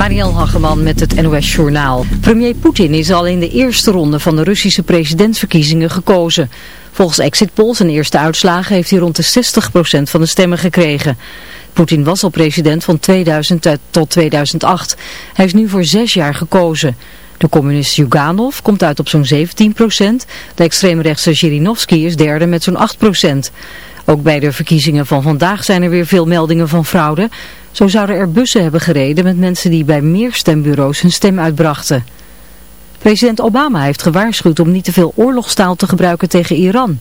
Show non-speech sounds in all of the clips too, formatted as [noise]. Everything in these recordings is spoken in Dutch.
Marielle Hageman met het NOS Journaal. Premier Poetin is al in de eerste ronde van de Russische presidentsverkiezingen gekozen. Volgens exit polls en eerste uitslagen heeft hij rond de 60% van de stemmen gekregen. Poetin was al president van 2000 tot 2008. Hij is nu voor zes jaar gekozen. De communist Yuganov komt uit op zo'n 17%. De extreemrechtse Zhirinovsky is derde met zo'n 8%. Ook bij de verkiezingen van vandaag zijn er weer veel meldingen van fraude. Zo zouden er bussen hebben gereden met mensen die bij meer stembureaus hun stem uitbrachten. President Obama heeft gewaarschuwd om niet te veel oorlogstaal te gebruiken tegen Iran.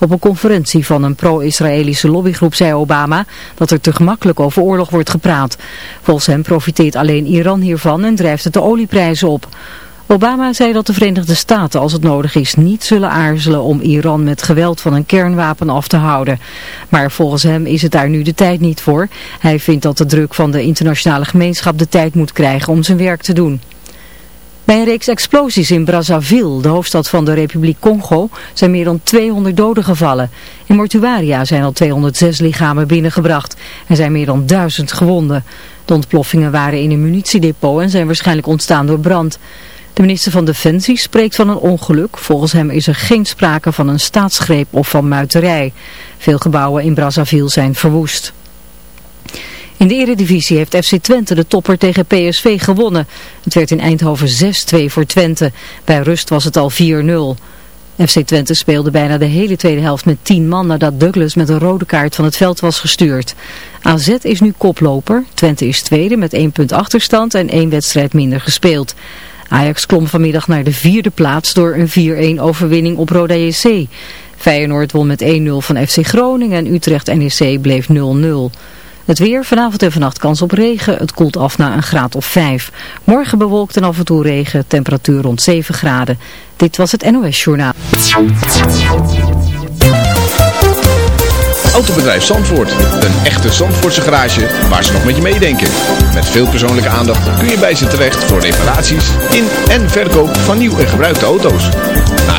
Op een conferentie van een pro-Israëlische lobbygroep zei Obama dat er te gemakkelijk over oorlog wordt gepraat. Volgens hem profiteert alleen Iran hiervan en drijft het de olieprijzen op. Obama zei dat de Verenigde Staten als het nodig is niet zullen aarzelen om Iran met geweld van een kernwapen af te houden. Maar volgens hem is het daar nu de tijd niet voor. Hij vindt dat de druk van de internationale gemeenschap de tijd moet krijgen om zijn werk te doen. Bij een reeks explosies in Brazzaville, de hoofdstad van de Republiek Congo, zijn meer dan 200 doden gevallen. In mortuaria zijn al 206 lichamen binnengebracht. Er zijn meer dan 1000 gewonden. De ontploffingen waren in een munitiedepot en zijn waarschijnlijk ontstaan door brand. De minister van Defensie spreekt van een ongeluk. Volgens hem is er geen sprake van een staatsgreep of van muiterij. Veel gebouwen in Brazzaville zijn verwoest. In de eredivisie heeft FC Twente de topper tegen PSV gewonnen. Het werd in Eindhoven 6-2 voor Twente. Bij rust was het al 4-0. FC Twente speelde bijna de hele tweede helft met 10 man nadat Douglas met een rode kaart van het veld was gestuurd. AZ is nu koploper. Twente is tweede met 1 punt achterstand en één wedstrijd minder gespeeld. Ajax klom vanmiddag naar de vierde plaats door een 4-1 overwinning op Roda JC. Feyenoord won met 1-0 van FC Groningen en Utrecht NEC bleef 0-0. Het weer, vanavond en vannacht kans op regen. Het koelt af naar een graad of 5. Morgen bewolkt en af en toe regen. Temperatuur rond 7 graden. Dit was het NOS Journaal. Autobedrijf Zandvoort. Een echte Zandvoortse garage waar ze nog met je meedenken. Met veel persoonlijke aandacht kun je bij ze terecht voor reparaties in en verkoop van nieuw en gebruikte auto's.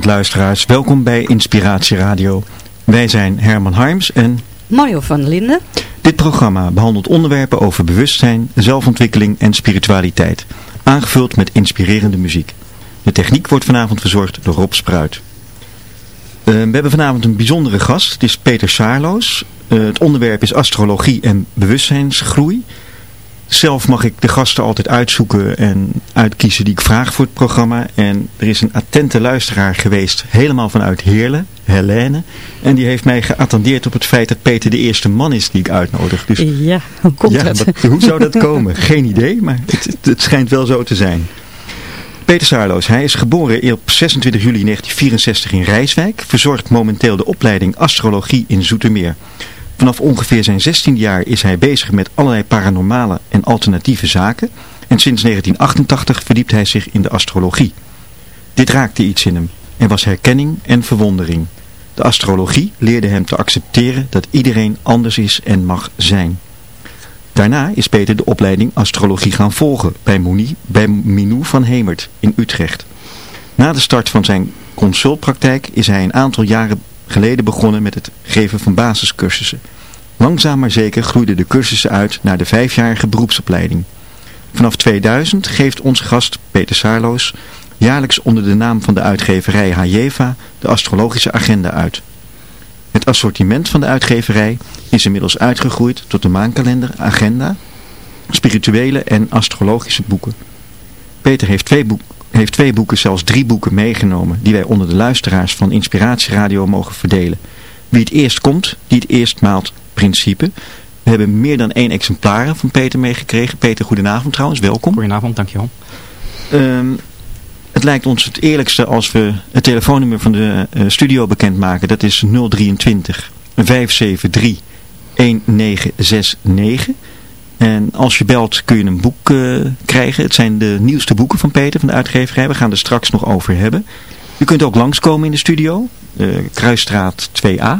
Goedenavond luisteraars, welkom bij Inspiratie Radio. Wij zijn Herman Harms en Mario van Linden. Dit programma behandelt onderwerpen over bewustzijn, zelfontwikkeling en spiritualiteit, aangevuld met inspirerende muziek. De techniek wordt vanavond verzorgd door Rob Spruit. Uh, we hebben vanavond een bijzondere gast, het is Peter Saarloos. Uh, het onderwerp is astrologie en bewustzijnsgroei. Zelf mag ik de gasten altijd uitzoeken en uitkiezen die ik vraag voor het programma. En er is een attente luisteraar geweest, helemaal vanuit Heerlen, Helene. En die heeft mij geattendeerd op het feit dat Peter de eerste man is die ik uitnodig. Dus, ja, hoe komt ja, dat? Hoe zou dat komen? [laughs] Geen idee, maar het, het schijnt wel zo te zijn. Peter Saarloos, hij is geboren op 26 juli 1964 in Rijswijk, verzorgt momenteel de opleiding Astrologie in Zoetermeer. Vanaf ongeveer zijn 16 jaar is hij bezig met allerlei paranormale en alternatieve zaken en sinds 1988 verdiept hij zich in de astrologie. Dit raakte iets in hem en was herkenning en verwondering. De astrologie leerde hem te accepteren dat iedereen anders is en mag zijn. Daarna is Peter de opleiding astrologie gaan volgen bij, Moni, bij Minou van Hemert in Utrecht. Na de start van zijn consultpraktijk is hij een aantal jaren geleden begonnen met het geven van basiscursussen. Langzaam maar zeker groeiden de cursussen uit naar de vijfjarige beroepsopleiding. Vanaf 2000 geeft onze gast Peter Saarloos jaarlijks onder de naam van de uitgeverij Hajeva de astrologische agenda uit. Het assortiment van de uitgeverij is inmiddels uitgegroeid tot de maankalender, agenda, spirituele en astrologische boeken. Peter heeft twee, boek, heeft twee boeken, zelfs drie boeken meegenomen, die wij onder de luisteraars van Inspiratieradio mogen verdelen. Wie het eerst komt, die het eerst maalt principe. We hebben meer dan één exemplaar van Peter meegekregen. Peter, goedenavond trouwens, welkom. Goedenavond, dankjewel. Um, het lijkt ons het eerlijkste als we het telefoonnummer van de uh, studio bekendmaken. Dat is 023 573 1969. En als je belt kun je een boek uh, krijgen. Het zijn de nieuwste boeken van Peter van de uitgeverij. We gaan er straks nog over hebben. U kunt ook langskomen in de studio. Uh, Kruisstraat 2A.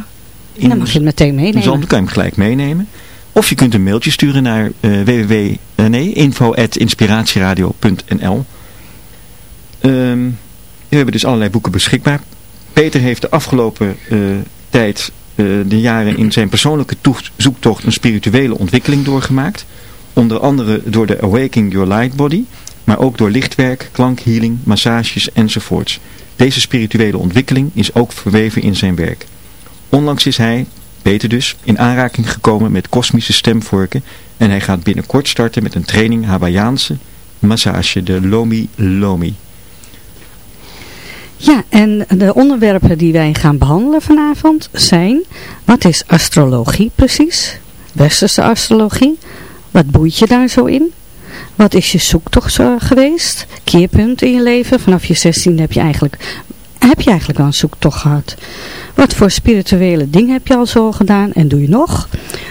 In dan mag je hem meteen meenemen. Dan kan je hem gelijk meenemen. Of je kunt een mailtje sturen naar uh, www, nee, info.inspiratieradio.nl um, We hebben dus allerlei boeken beschikbaar. Peter heeft de afgelopen tijd, de jaren in zijn persoonlijke zoektocht een spirituele ontwikkeling doorgemaakt. Onder andere door de Awakening Your Light Body, maar ook door lichtwerk, klankhealing, massages enzovoorts. Deze spirituele ontwikkeling is ook verweven in zijn werk. Onlangs is hij, Peter dus, in aanraking gekomen met kosmische stemvorken en hij gaat binnenkort starten met een training Hawaiiaanse massage, de Lomi Lomi. Ja, en de onderwerpen die wij gaan behandelen vanavond zijn, wat is astrologie precies? Westerse astrologie, wat boeit je daar zo in? Wat is je zoektocht zo geweest? Keerpunt in je leven? Vanaf je 16 heb je eigenlijk, heb je eigenlijk wel een zoektocht gehad? Wat voor spirituele dingen heb je al zo gedaan en doe je nog?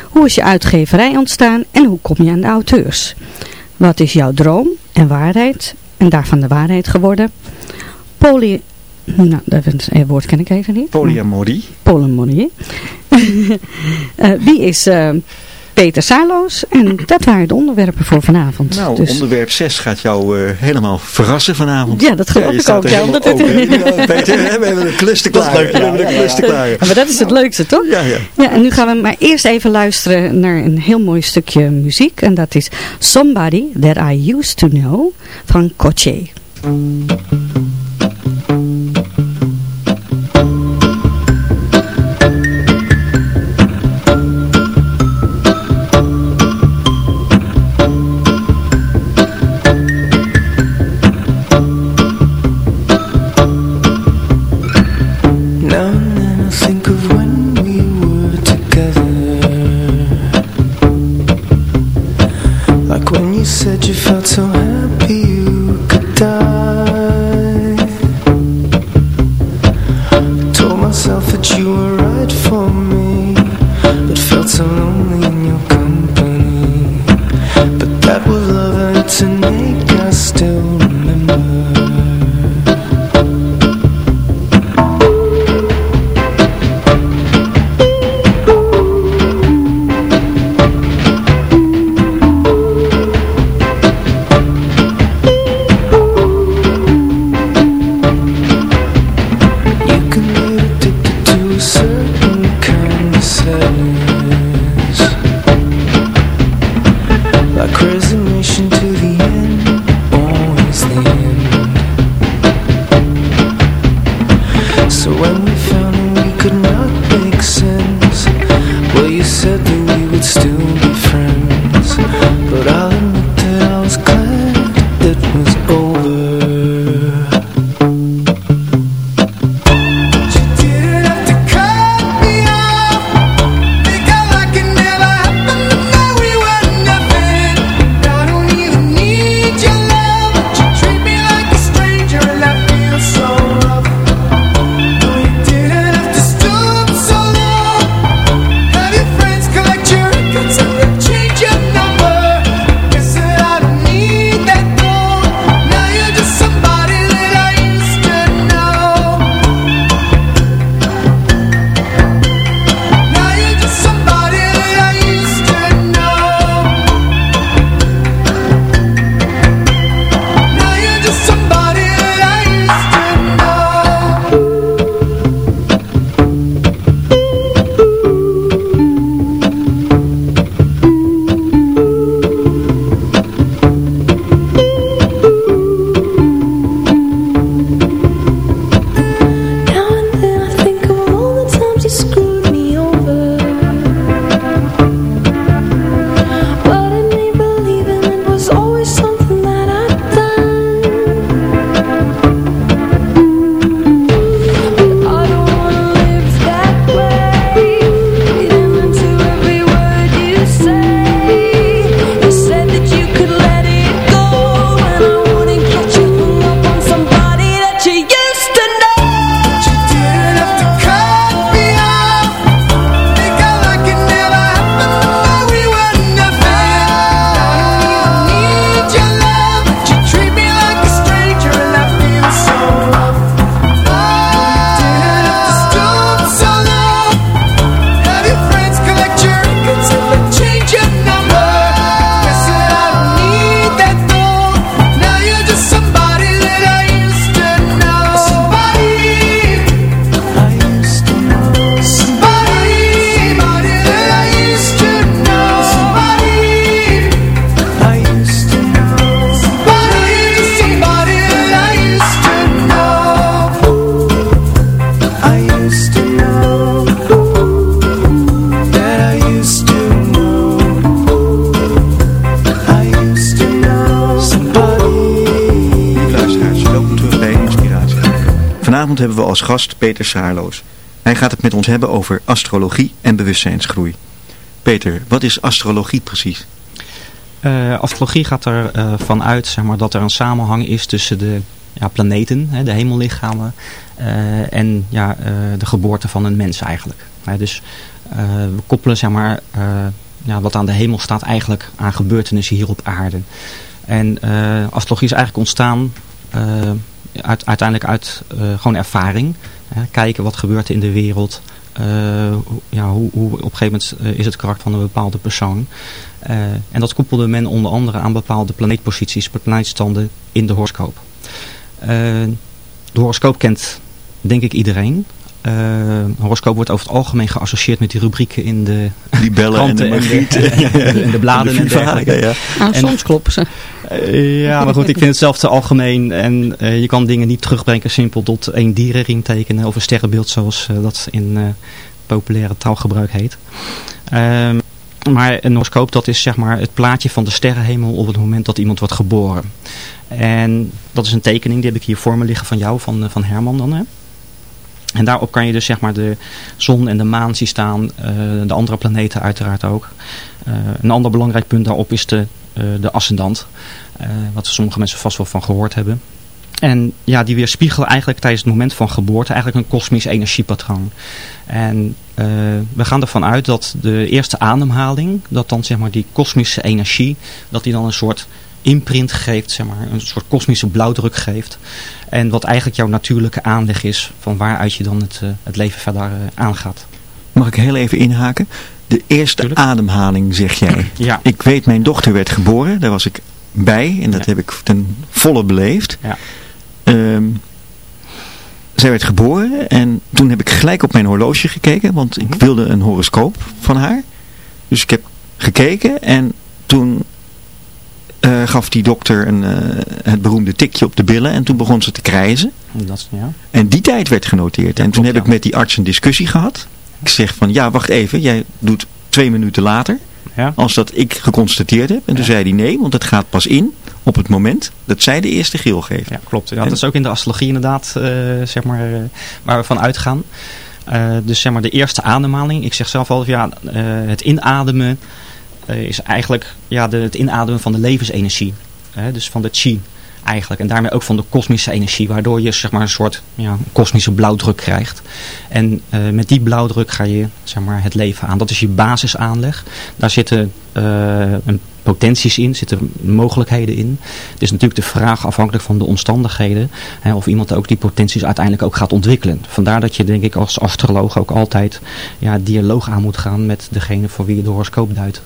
Hoe is je uitgeverij ontstaan en hoe kom je aan de auteurs? Wat is jouw droom en waarheid en daarvan de waarheid geworden? Poly nou, dat woord ken ik even niet. Polyamorie. Polyamorie. [laughs] uh, wie is uh, Peter Saarloos? En dat waren de onderwerpen voor vanavond. Nou, dus... onderwerp 6 gaat jou uh, helemaal verrassen vanavond. Ja, dat geloof ja, ik ook. Ja, omdat het... ja, Peter, we hebben een klus te klaar. We hebben een klus te klaar. Maar dat is het leukste, toch? Ja, ja. ja, en nu gaan we maar eerst even luisteren naar een heel mooi stukje muziek. En dat is Somebody That I Used To Know van Coche. so high als gast Peter Saarloos. Hij gaat het met ons hebben over astrologie en bewustzijnsgroei. Peter, wat is astrologie precies? Eh, astrologie gaat er eh, van uit zeg maar, dat er een samenhang is tussen de ja, planeten, hè, de hemellichamen, eh, en ja, de geboorte van een mens eigenlijk. Dus we koppelen zeg maar, ja, wat aan de hemel staat eigenlijk aan gebeurtenissen hier op aarde. En astrologie is eigenlijk ontstaan uit, uiteindelijk uit eh, gewoon ervaring. Kijken wat gebeurt er in de wereld. eh, ja, hoe, hoe op een gegeven moment eh, is het karakter van een bepaalde persoon. En dat koppelde men onder andere aan bepaalde planeetposities, planeetstanden in de horoscoop. De horoscoop kent denk ik iedereen. Eh, een horoscoop wordt over het algemeen geassocieerd met die rubrieken in de Libellen en de en [laughs] de, en de bladen en, dergelijke. ja, ja. En- soms kloppen ze. Eh, ja, maar goed, ik vind het zelf te algemeen. En eh, je kan dingen niet terugbrengen simpel tot één dierenriem tekenen of een sterrenbeeld zoals dat in eh, populaire taalgebruik heet. Ehm, maar een horoscoop dat is zeg maar het plaatje van de sterrenhemel op het moment dat iemand wordt geboren. En dat is een tekening, die heb ik hier voor me liggen van jou, van, van Herman dan. Hè? En daarop kan je dus zeg maar de zon en de maan zien staan, eh, de andere planeten uiteraard ook. Eh, een ander belangrijk punt daarop is de, eh, de ascendant, wat sommige mensen vast wel van gehoord hebben. En ja, die weerspiegelen eigenlijk tijdens het moment van geboorte eigenlijk een kosmisch energiepatroon. En we gaan ervan uit dat de eerste ademhaling, dat dan zeg maar die kosmische energie, dat die dan een soort imprint geeft, zeg maar, een soort kosmische blauwdruk geeft. En wat eigenlijk jouw natuurlijke aanleg is van waaruit je dan het, eh, het leven verder eh, aangaat. Mag ik heel even inhaken? De eerste Tuurlijk. ademhaling, zeg jij. [clears throat] Ja. Ik weet, mijn dochter werd geboren. Daar was ik bij. En dat Ja. heb ik ten volle beleefd. Ja. Ehm, zij werd geboren. En toen heb ik gelijk op mijn horloge gekeken. Want ik Mhm. wilde een horoscoop van haar. Dus ik heb gekeken. En toen eh, gaf die dokter een, eh, het beroemde tikje op de billen. En toen begon ze te krijzen. Dat, ja. En die tijd werd genoteerd. en toen klopt, heb ik met die arts een discussie gehad. Ik zeg van, ja, wacht even. Jij doet twee minuten later. Ja. Als dat ik geconstateerd heb. En toen zei hij nee, want het gaat pas in op het moment dat zij de eerste geel geeft. Ja, klopt. Ja, dat is ook in de astrologie inderdaad, eh, zeg maar, waar we van uitgaan. Dus zeg maar de eerste ademhaling. Ik zeg zelf al, ja, het inademen is eigenlijk ja, de, het inademen van de levensenergie. Hè, dus van de chi eigenlijk. En daarmee ook van de kosmische energie. Waardoor je zeg maar, een soort ja, kosmische blauwdruk krijgt. En eh, met die blauwdruk ga je zeg maar, het leven aan. Dat is je basisaanleg. Daar zitten eh, potenties in, zitten mogelijkheden in. Het is natuurlijk de vraag afhankelijk van de omstandigheden. Hè, of iemand ook die potenties uiteindelijk ook gaat ontwikkelen. Vandaar dat je denk ik als astroloog ook altijd ja, dialoog aan moet gaan met degene voor wie je de horoscoop duidt.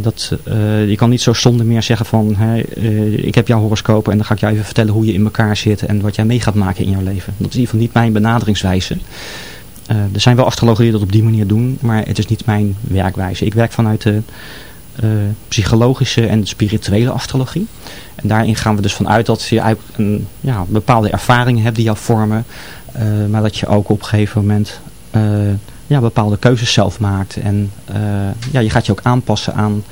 Dat, eh, je kan niet zo zonder meer zeggen van eh, ik heb jouw horoscoop en dan ga ik jou even vertellen hoe je in elkaar zit en wat jij mee gaat maken in jouw leven. Dat is in ieder geval niet mijn benaderingswijze. Eh, er zijn wel astrologen die dat op die manier doen, maar het is niet mijn werkwijze. Ik werk vanuit de psychologische en spirituele astrologie. En daarin gaan we dus vanuit dat je eigenlijk een, ja, bepaalde ervaringen hebt die jou vormen. maar dat je ook op een gegeven moment ja, bepaalde keuzes zelf maakt. En eh, ja, je gaat je ook aanpassen aan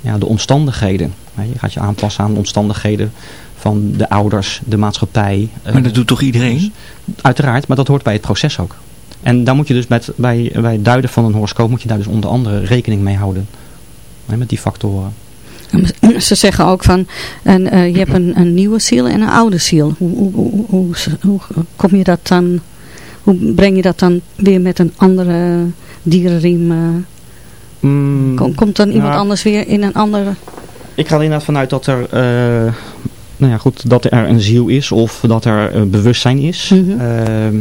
ja, de omstandigheden. Hè, Je gaat je aanpassen aan de omstandigheden van de ouders, de maatschappij. eh, Maar dat doet toch iedereen? Uiteraard, maar dat hoort bij het proces ook. En daar moet je dus met, bij, bij het duiden van een horoscoop moet je daar dus onder andere rekening mee houden. Hè, met die factoren. Ze zeggen ook van, en, eh, je hebt een, een nieuwe ziel en een oude ziel. Hoe, hoe, hoe, hoe, hoe kom je dat dan, hoe breng je dat dan weer met een andere dierenriem? eh? Mm, Kom- komt dan iemand anders weer in een andere... Ik ga er inderdaad vanuit dat er, eh, nou ja, goed, dat er een ziel is of dat er een bewustzijn is. Mhm. ehm,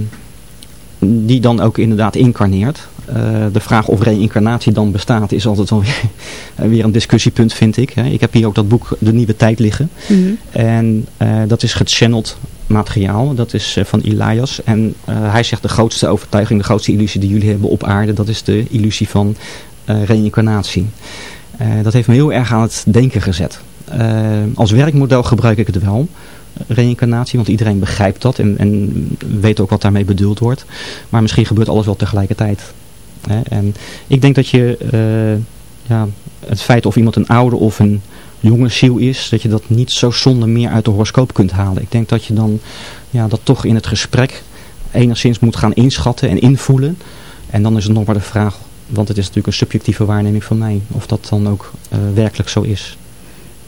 die dan ook inderdaad incarneert. Eh, de vraag of reïncarnatie dan bestaat is altijd wel weer, [laughs] weer een discussiepunt vind ik. Hè. Ik heb hier ook dat boek De Nieuwe Tijd liggen. Mhm. En eh, dat is gechanneld materiaal. Dat is eh, van Elias. En eh, hij zegt de grootste overtuiging, de grootste illusie die jullie hebben op aarde. Dat is de illusie van eh reïncarnatie. Dat heeft me heel erg aan het denken gezet. Als werkmodel gebruik ik het wel. Reïncarnatie, want iedereen begrijpt dat en, en weet ook wat daarmee bedoeld wordt. Maar misschien gebeurt alles wel tegelijkertijd. En ik denk dat je ja, het feit of iemand een oude of een jonge ziel is, dat je dat niet zo zonder meer uit de horoscoop kunt halen. Ik denk dat je dan ja, dat toch in het gesprek enigszins moet gaan inschatten en invoelen. En dan is het nog maar de vraag, want het is natuurlijk een subjectieve waarneming van mij, of dat dan ook eh, werkelijk zo is.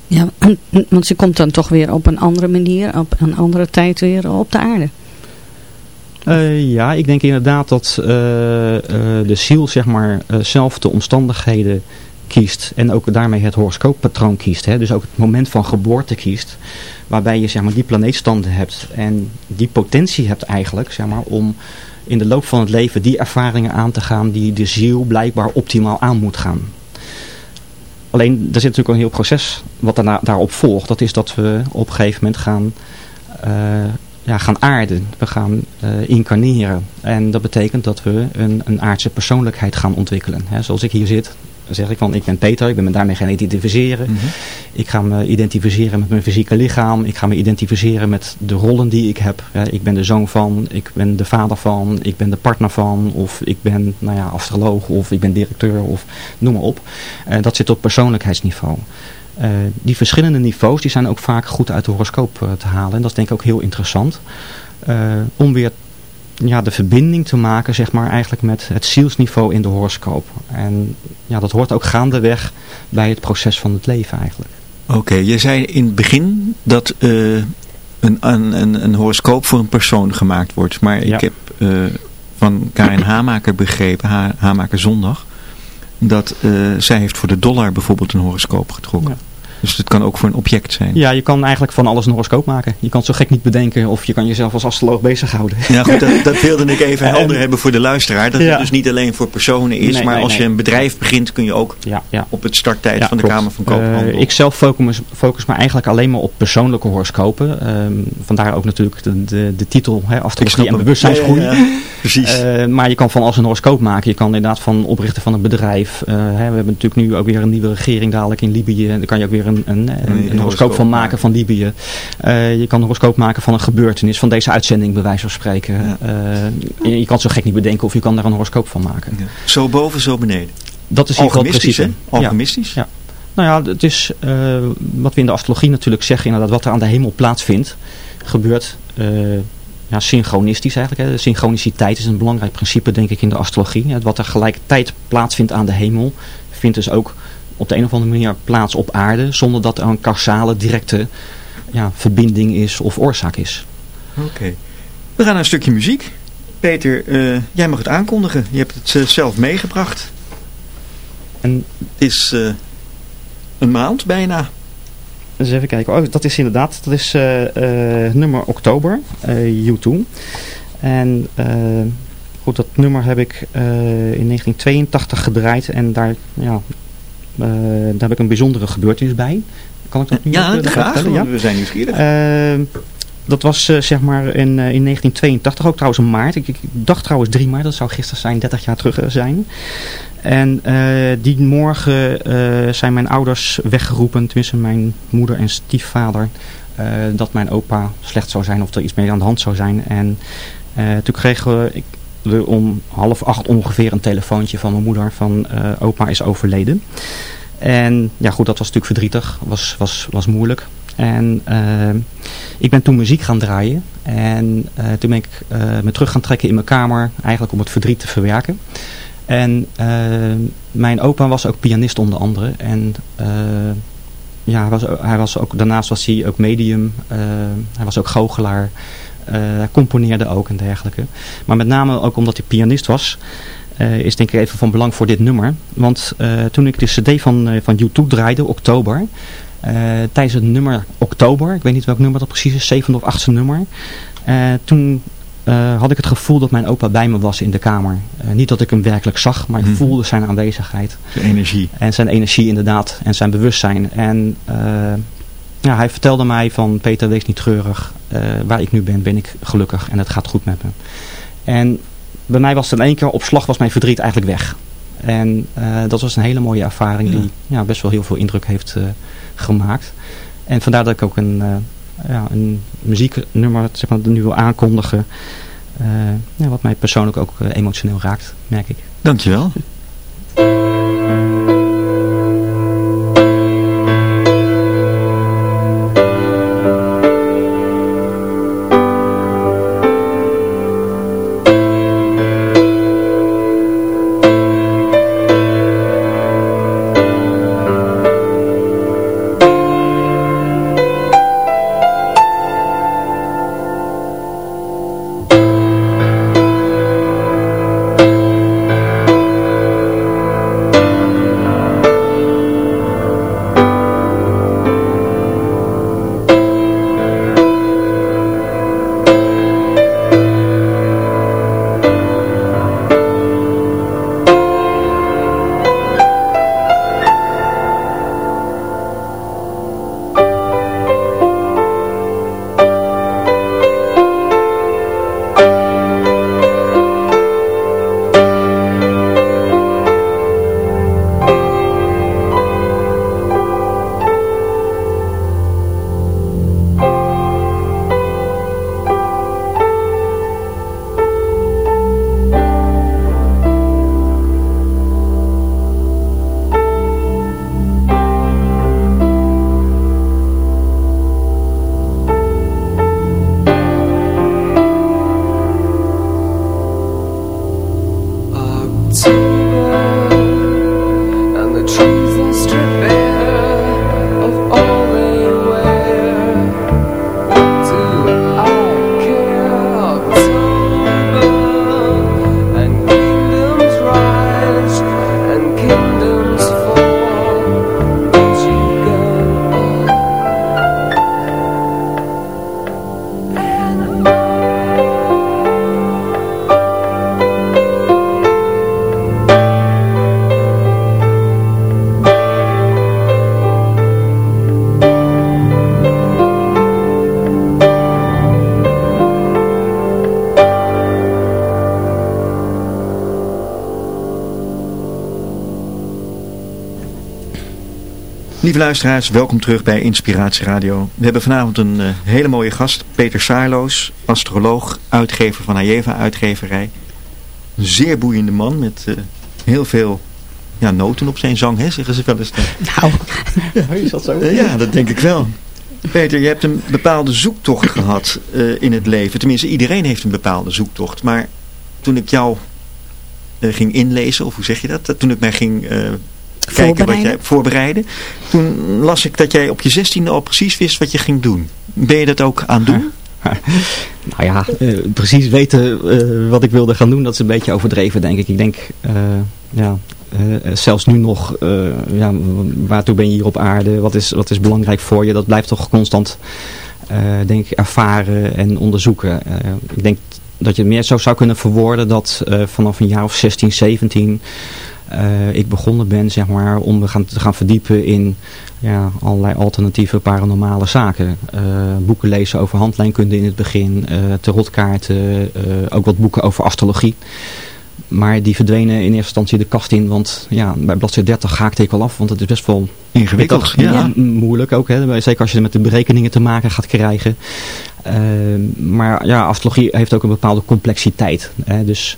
Ja, [clears throat] want ze komt dan toch weer op een andere manier, op een andere tijd weer op de aarde. Eh, ja, ik denk inderdaad dat eh, de ziel zeg maar, zelf de omstandigheden kiest en ook daarmee het horoscooppatroon kiest. Hè? Dus ook het moment van geboorte kiest, waarbij je zeg maar, die planeetstanden hebt en die potentie hebt eigenlijk zeg maar, om in de loop van het leven die ervaringen aan te gaan die de ziel blijkbaar optimaal aan moet gaan. Alleen, er zit natuurlijk een heel proces wat daarna, daarop volgt. Dat is dat we op een gegeven moment gaan, eh, ja, gaan aarden. We gaan eh, incarneren. En dat betekent dat we een, een aardse persoonlijkheid gaan ontwikkelen. Zoals ik hier zit, zeg ik van ik ben Peter, ik ben me daarmee gaan identificeren. Mhm. Ik ga me identificeren met mijn fysieke lichaam. Ik ga me identificeren met de rollen die ik heb. Ja, ik ben de zoon van, ik ben de vader van, ik ben de partner van. Of ik ben nou ja, astroloog of ik ben directeur of noem maar op. Eh, dat zit op persoonlijkheidsniveau. Eh, die verschillende niveaus die zijn ook vaak goed uit de horoscoop eh, te halen. En dat is denk ik ook heel interessant. om weer ja, de verbinding te maken zeg maar, eigenlijk met het zielsniveau in de horoscoop. En ja, dat hoort ook gaandeweg bij het proces van het leven eigenlijk. Oké, je zei in het begin dat eh, een, een, een, een horoscoop voor een persoon gemaakt wordt. Maar Ja. ik heb eh, van Karin Hamaker begrepen, Ha- Hamaker Zondag, dat eh, zij heeft voor de dollar bijvoorbeeld een horoscoop getrokken. Ja. Dus het kan ook voor een object zijn. Ja, je kan eigenlijk van alles een horoscoop maken. Je kan het zo gek niet bedenken of je kan jezelf als astroloog bezighouden. Ja goed, dat, dat wilde ik even [laughs] En- helder hebben voor de luisteraar. Dat Ja. het dus niet alleen voor personen is, Nee, maar nee, als je een bedrijf begint kun je ook Ja, ja. op het starttijd van de klopt. Kamer van Koophandel. Eh, ik zelf focus, focus me eigenlijk alleen maar op persoonlijke horoscopen. Ehm, vandaar ook natuurlijk de, de, de titel, hè, astrologie en bewustzijnsgroei. Precies. Eh, maar je kan van alles een horoscoop maken. Je kan inderdaad van oprichten van een bedrijf. Eh, hè, we hebben natuurlijk nu ook weer een nieuwe regering dadelijk in Libië. En dan kan je ook weer een een, een, een, Een horoscoop van maken van Libië. Eh, je kan een horoscoop maken van een gebeurtenis, van deze uitzending bij wijze van spreken. Ja. Eh, je, kan het zo gek niet bedenken of je kan daar een horoscoop van maken. Ja. Zo boven, zo beneden. Dat is in ieder geval het Alchemistisch. Ja. Alchemistisch. Ja. Nou ja, het is eh, wat we in de astrologie natuurlijk zeggen, inderdaad, wat er aan de hemel plaatsvindt, gebeurt ja, synchronistisch eigenlijk. Hè. Synchroniciteit is een belangrijk principe, denk ik, in de astrologie. Wat er gelijkertijd plaatsvindt aan de hemel, vindt dus ook op de een of andere manier plaats op aarde, zonder dat er een causale, directe ja, verbinding is of oorzaak is. Oké. We gaan naar een stukje muziek. Peter, eh, jij mag het aankondigen. Je hebt het eh, zelf meegebracht. En Het is eh, een maand bijna. eens even kijken. Oh, dat is inderdaad, dat is nummer oktober, eh U2. En goed, dat nummer heb ik in 1982 gedraaid en daar, ja, daar heb ik een bijzondere gebeurtenis bij. Kan ik dat nu Ja, ook, eh, graag. Ja? We zijn nieuwsgierig. Eh, dat was eh, zeg maar in, eh, in 1982, ook trouwens in maart. Ik, ik dacht trouwens 3 maart, dat zou gisteren zijn, 30 jaar terug eh, zijn. En eh, die morgen eh, zijn mijn ouders weggeroepen, tenminste mijn moeder en stiefvader, eh, dat mijn opa slecht zou zijn of er iets mee aan de hand zou zijn. En eh, toen kregen we, ik, om half acht ongeveer een telefoontje van mijn moeder van eh, opa is overleden. En ja goed, dat was natuurlijk verdrietig, was, was, was moeilijk. En eh, ik ben toen muziek gaan draaien. En eh, toen ben ik me terug gaan trekken in mijn kamer, eigenlijk om het verdriet te verwerken. En mijn opa was ook pianist onder andere. En ja, was, hij was ook, daarnaast was hij ook medium. hij was ook goochelaar. Eh, componeerde ook en dergelijke. Maar met name ook omdat hij pianist was, eh, is denk ik even van belang voor dit nummer. Want eh, toen ik de cd van, eh, van YouTube draaide, oktober, tijdens het nummer oktober, ik weet niet welk nummer dat precies is, zevende of achtste nummer, toen had ik het gevoel dat mijn opa bij me was in de kamer. Niet dat ik hem werkelijk zag, maar ik Mhm. voelde zijn aanwezigheid. De energie. En zijn energie inderdaad. En zijn bewustzijn. En ja, hij vertelde mij van Peter wees niet treurig. Eh, waar ik nu ben ben ik gelukkig. En het gaat goed met me. En bij mij was het in één keer op slag was mijn verdriet eigenlijk weg. En eh, dat was een hele mooie ervaring Ja. die ja, best wel heel veel indruk heeft eh, gemaakt. En vandaar dat ik ook een, ja, een muzieknummer zeg maar, nu wil aankondigen. ja, wat mij persoonlijk ook emotioneel raakt, merk ik. Dankjewel. Lieve luisteraars, welkom terug bij Inspiratie Radio. We hebben vanavond een eh, hele mooie gast, Peter Saarloos, astroloog, uitgever van Ajeva Uitgeverij. Een zeer boeiende man met eh, heel veel ja, noten op zijn zang, hè, zeggen ze wel eens. Nou, [laughs] is dat zo? Eh, ja, dat denk ik wel. Peter, je hebt een bepaalde zoektocht gehad eh, in het leven. Tenminste, iedereen heeft een bepaalde zoektocht. Maar toen ik jou eh, ging inlezen, of hoe zeg je dat? Toen ik mij ging eh, kijken wat Voorbereiden. jij voorbereiden. Toen las ik dat jij op je zestiende al precies wist wat je ging doen. Ben je dat ook aan het doen? [laughs] Nou ja, eh, precies weten eh, wat ik wilde gaan doen, dat is een beetje overdreven denk ik. Ik denk, eh, ja, zelfs nu nog, eh, ja, waartoe ben je hier op aarde? Wat is, wat is belangrijk voor je? Dat blijft toch constant, denk ik, ervaren en onderzoeken. Ik denk dat je het meer zo zou kunnen verwoorden dat vanaf een jaar of 16, 17 eh, ik begonnen ben, zeg maar, om me gaan, te gaan verdiepen in ja, allerlei alternatieve paranormale zaken. Eh, boeken lezen over handlijnkunde in het begin, eh tarotkaarten, ook wat boeken over astrologie. Maar die verdwenen in eerste instantie de kast in, want ja, bij bladzijde 30 haakte ik al af, want het is best wel Ingewikkeld, ja. m- moeilijk ook, hè? zeker als je met de berekeningen te maken gaat krijgen. Maar ja, astrologie heeft ook een bepaalde complexiteit. Hè? Dus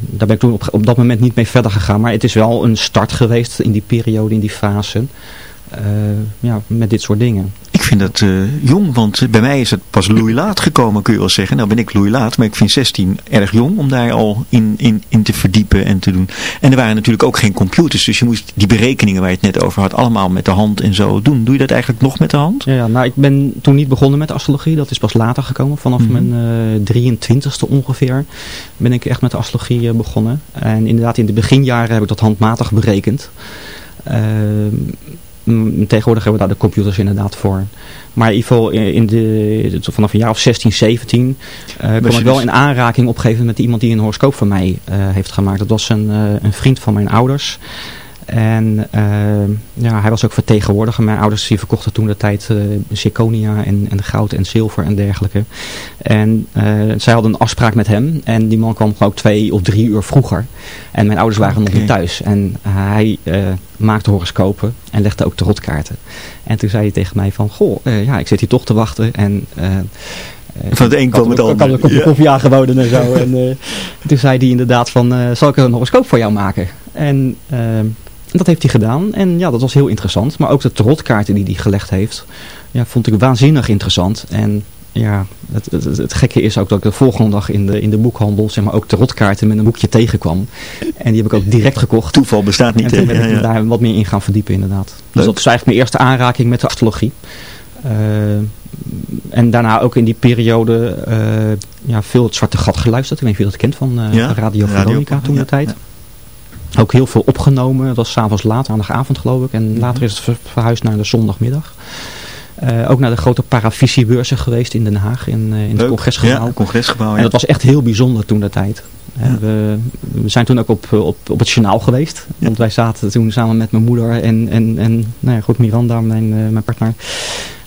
daar ben ik toen op, op dat moment niet mee verder gegaan. Maar het is wel een start geweest in die periode, in die fase. Eh, ja, met dit soort dingen. Ik vind dat eh, jong, want bij mij is het pas loeilaat gekomen, kun je wel zeggen. Nou ben ik loeilaat, maar ik vind 16 erg jong om daar al in, in, in te verdiepen en te doen. En er waren natuurlijk ook geen computers, dus je moest die berekeningen waar je het net over had, allemaal met de hand en zo doen. Doe je dat eigenlijk nog met de hand? Ja, ja, nou, ik ben toen niet begonnen met astrologie. Dat is pas later gekomen. Vanaf Mhm. mijn eh 23ste ongeveer ben ik echt met de astrologie eh, begonnen. En inderdaad, in de beginjaren heb ik dat handmatig berekend. Ehm, mm, tegenwoordig hebben we daar de computers inderdaad voor. Maar in ieder geval eh, in de, vanaf een jaar of 16, 17 eh kwam ik wel dus- in aanraking op een gegeven moment met iemand die een horoscoop van mij eh, heeft gemaakt. Dat was een, een vriend van mijn ouders. En eh, ja, hij was ook vertegenwoordiger. Mijn ouders die verkochten toen de tijd eh zirconia en, en goud en zilver en dergelijke. En eh, zij hadden een afspraak met hem. En die man kwam gewoon ook twee of drie uur vroeger. En mijn ouders waren nog niet thuis. En hij eh, maakte horoscopen en legde ook tarotkaarten. En toen zei hij tegen mij van, goh, eh, ja, ik zit hier toch te wachten. En eh, Van het een kwam het ander. Ik had een kopje Ja. koffie aangeboden en zo. en eh, toen zei hij inderdaad van, eh, zal ik een horoscoop voor jou maken? En dat heeft hij gedaan. En ja, dat was heel interessant. Maar ook de tarotkaarten die hij gelegd heeft, ja, vond ik waanzinnig interessant. En ja, het, het, gekke is ook dat ik de volgende dag in de, in de boekhandel, zeg maar, ook tarotkaarten met een boekje tegenkwam. En die heb ik ook direct gekocht. Toeval bestaat niet. En toen ben ik Ja, ja. daar wat meer in gaan verdiepen inderdaad. Dus dat is eigenlijk mijn eerste aanraking met de astrologie. Eh, en daarna ook in die periode eh, ja, veel het Zwarte Gat geluisterd. Ik weet niet of je dat kent van Ja, Radio Veronica toen de tijd. Ook heel veel opgenomen. Dat was s'avonds laat, maandagavond geloof ik. Mhm. En later is het ver- verhuisd naar de zondagmiddag. Eh, ook naar de grote paravisiebeurzen geweest in Den Haag, in, eh, in het Leuk. congresgebouw. Ja, congresgebouw. En dat was echt heel bijzonder toen de tijd. Ja. We, we zijn toen ook op, op, op het journaal geweest. Want wij zaten toen samen met mijn moeder en, en, en nou ja, goed, Miranda, mijn, eh, mijn partner.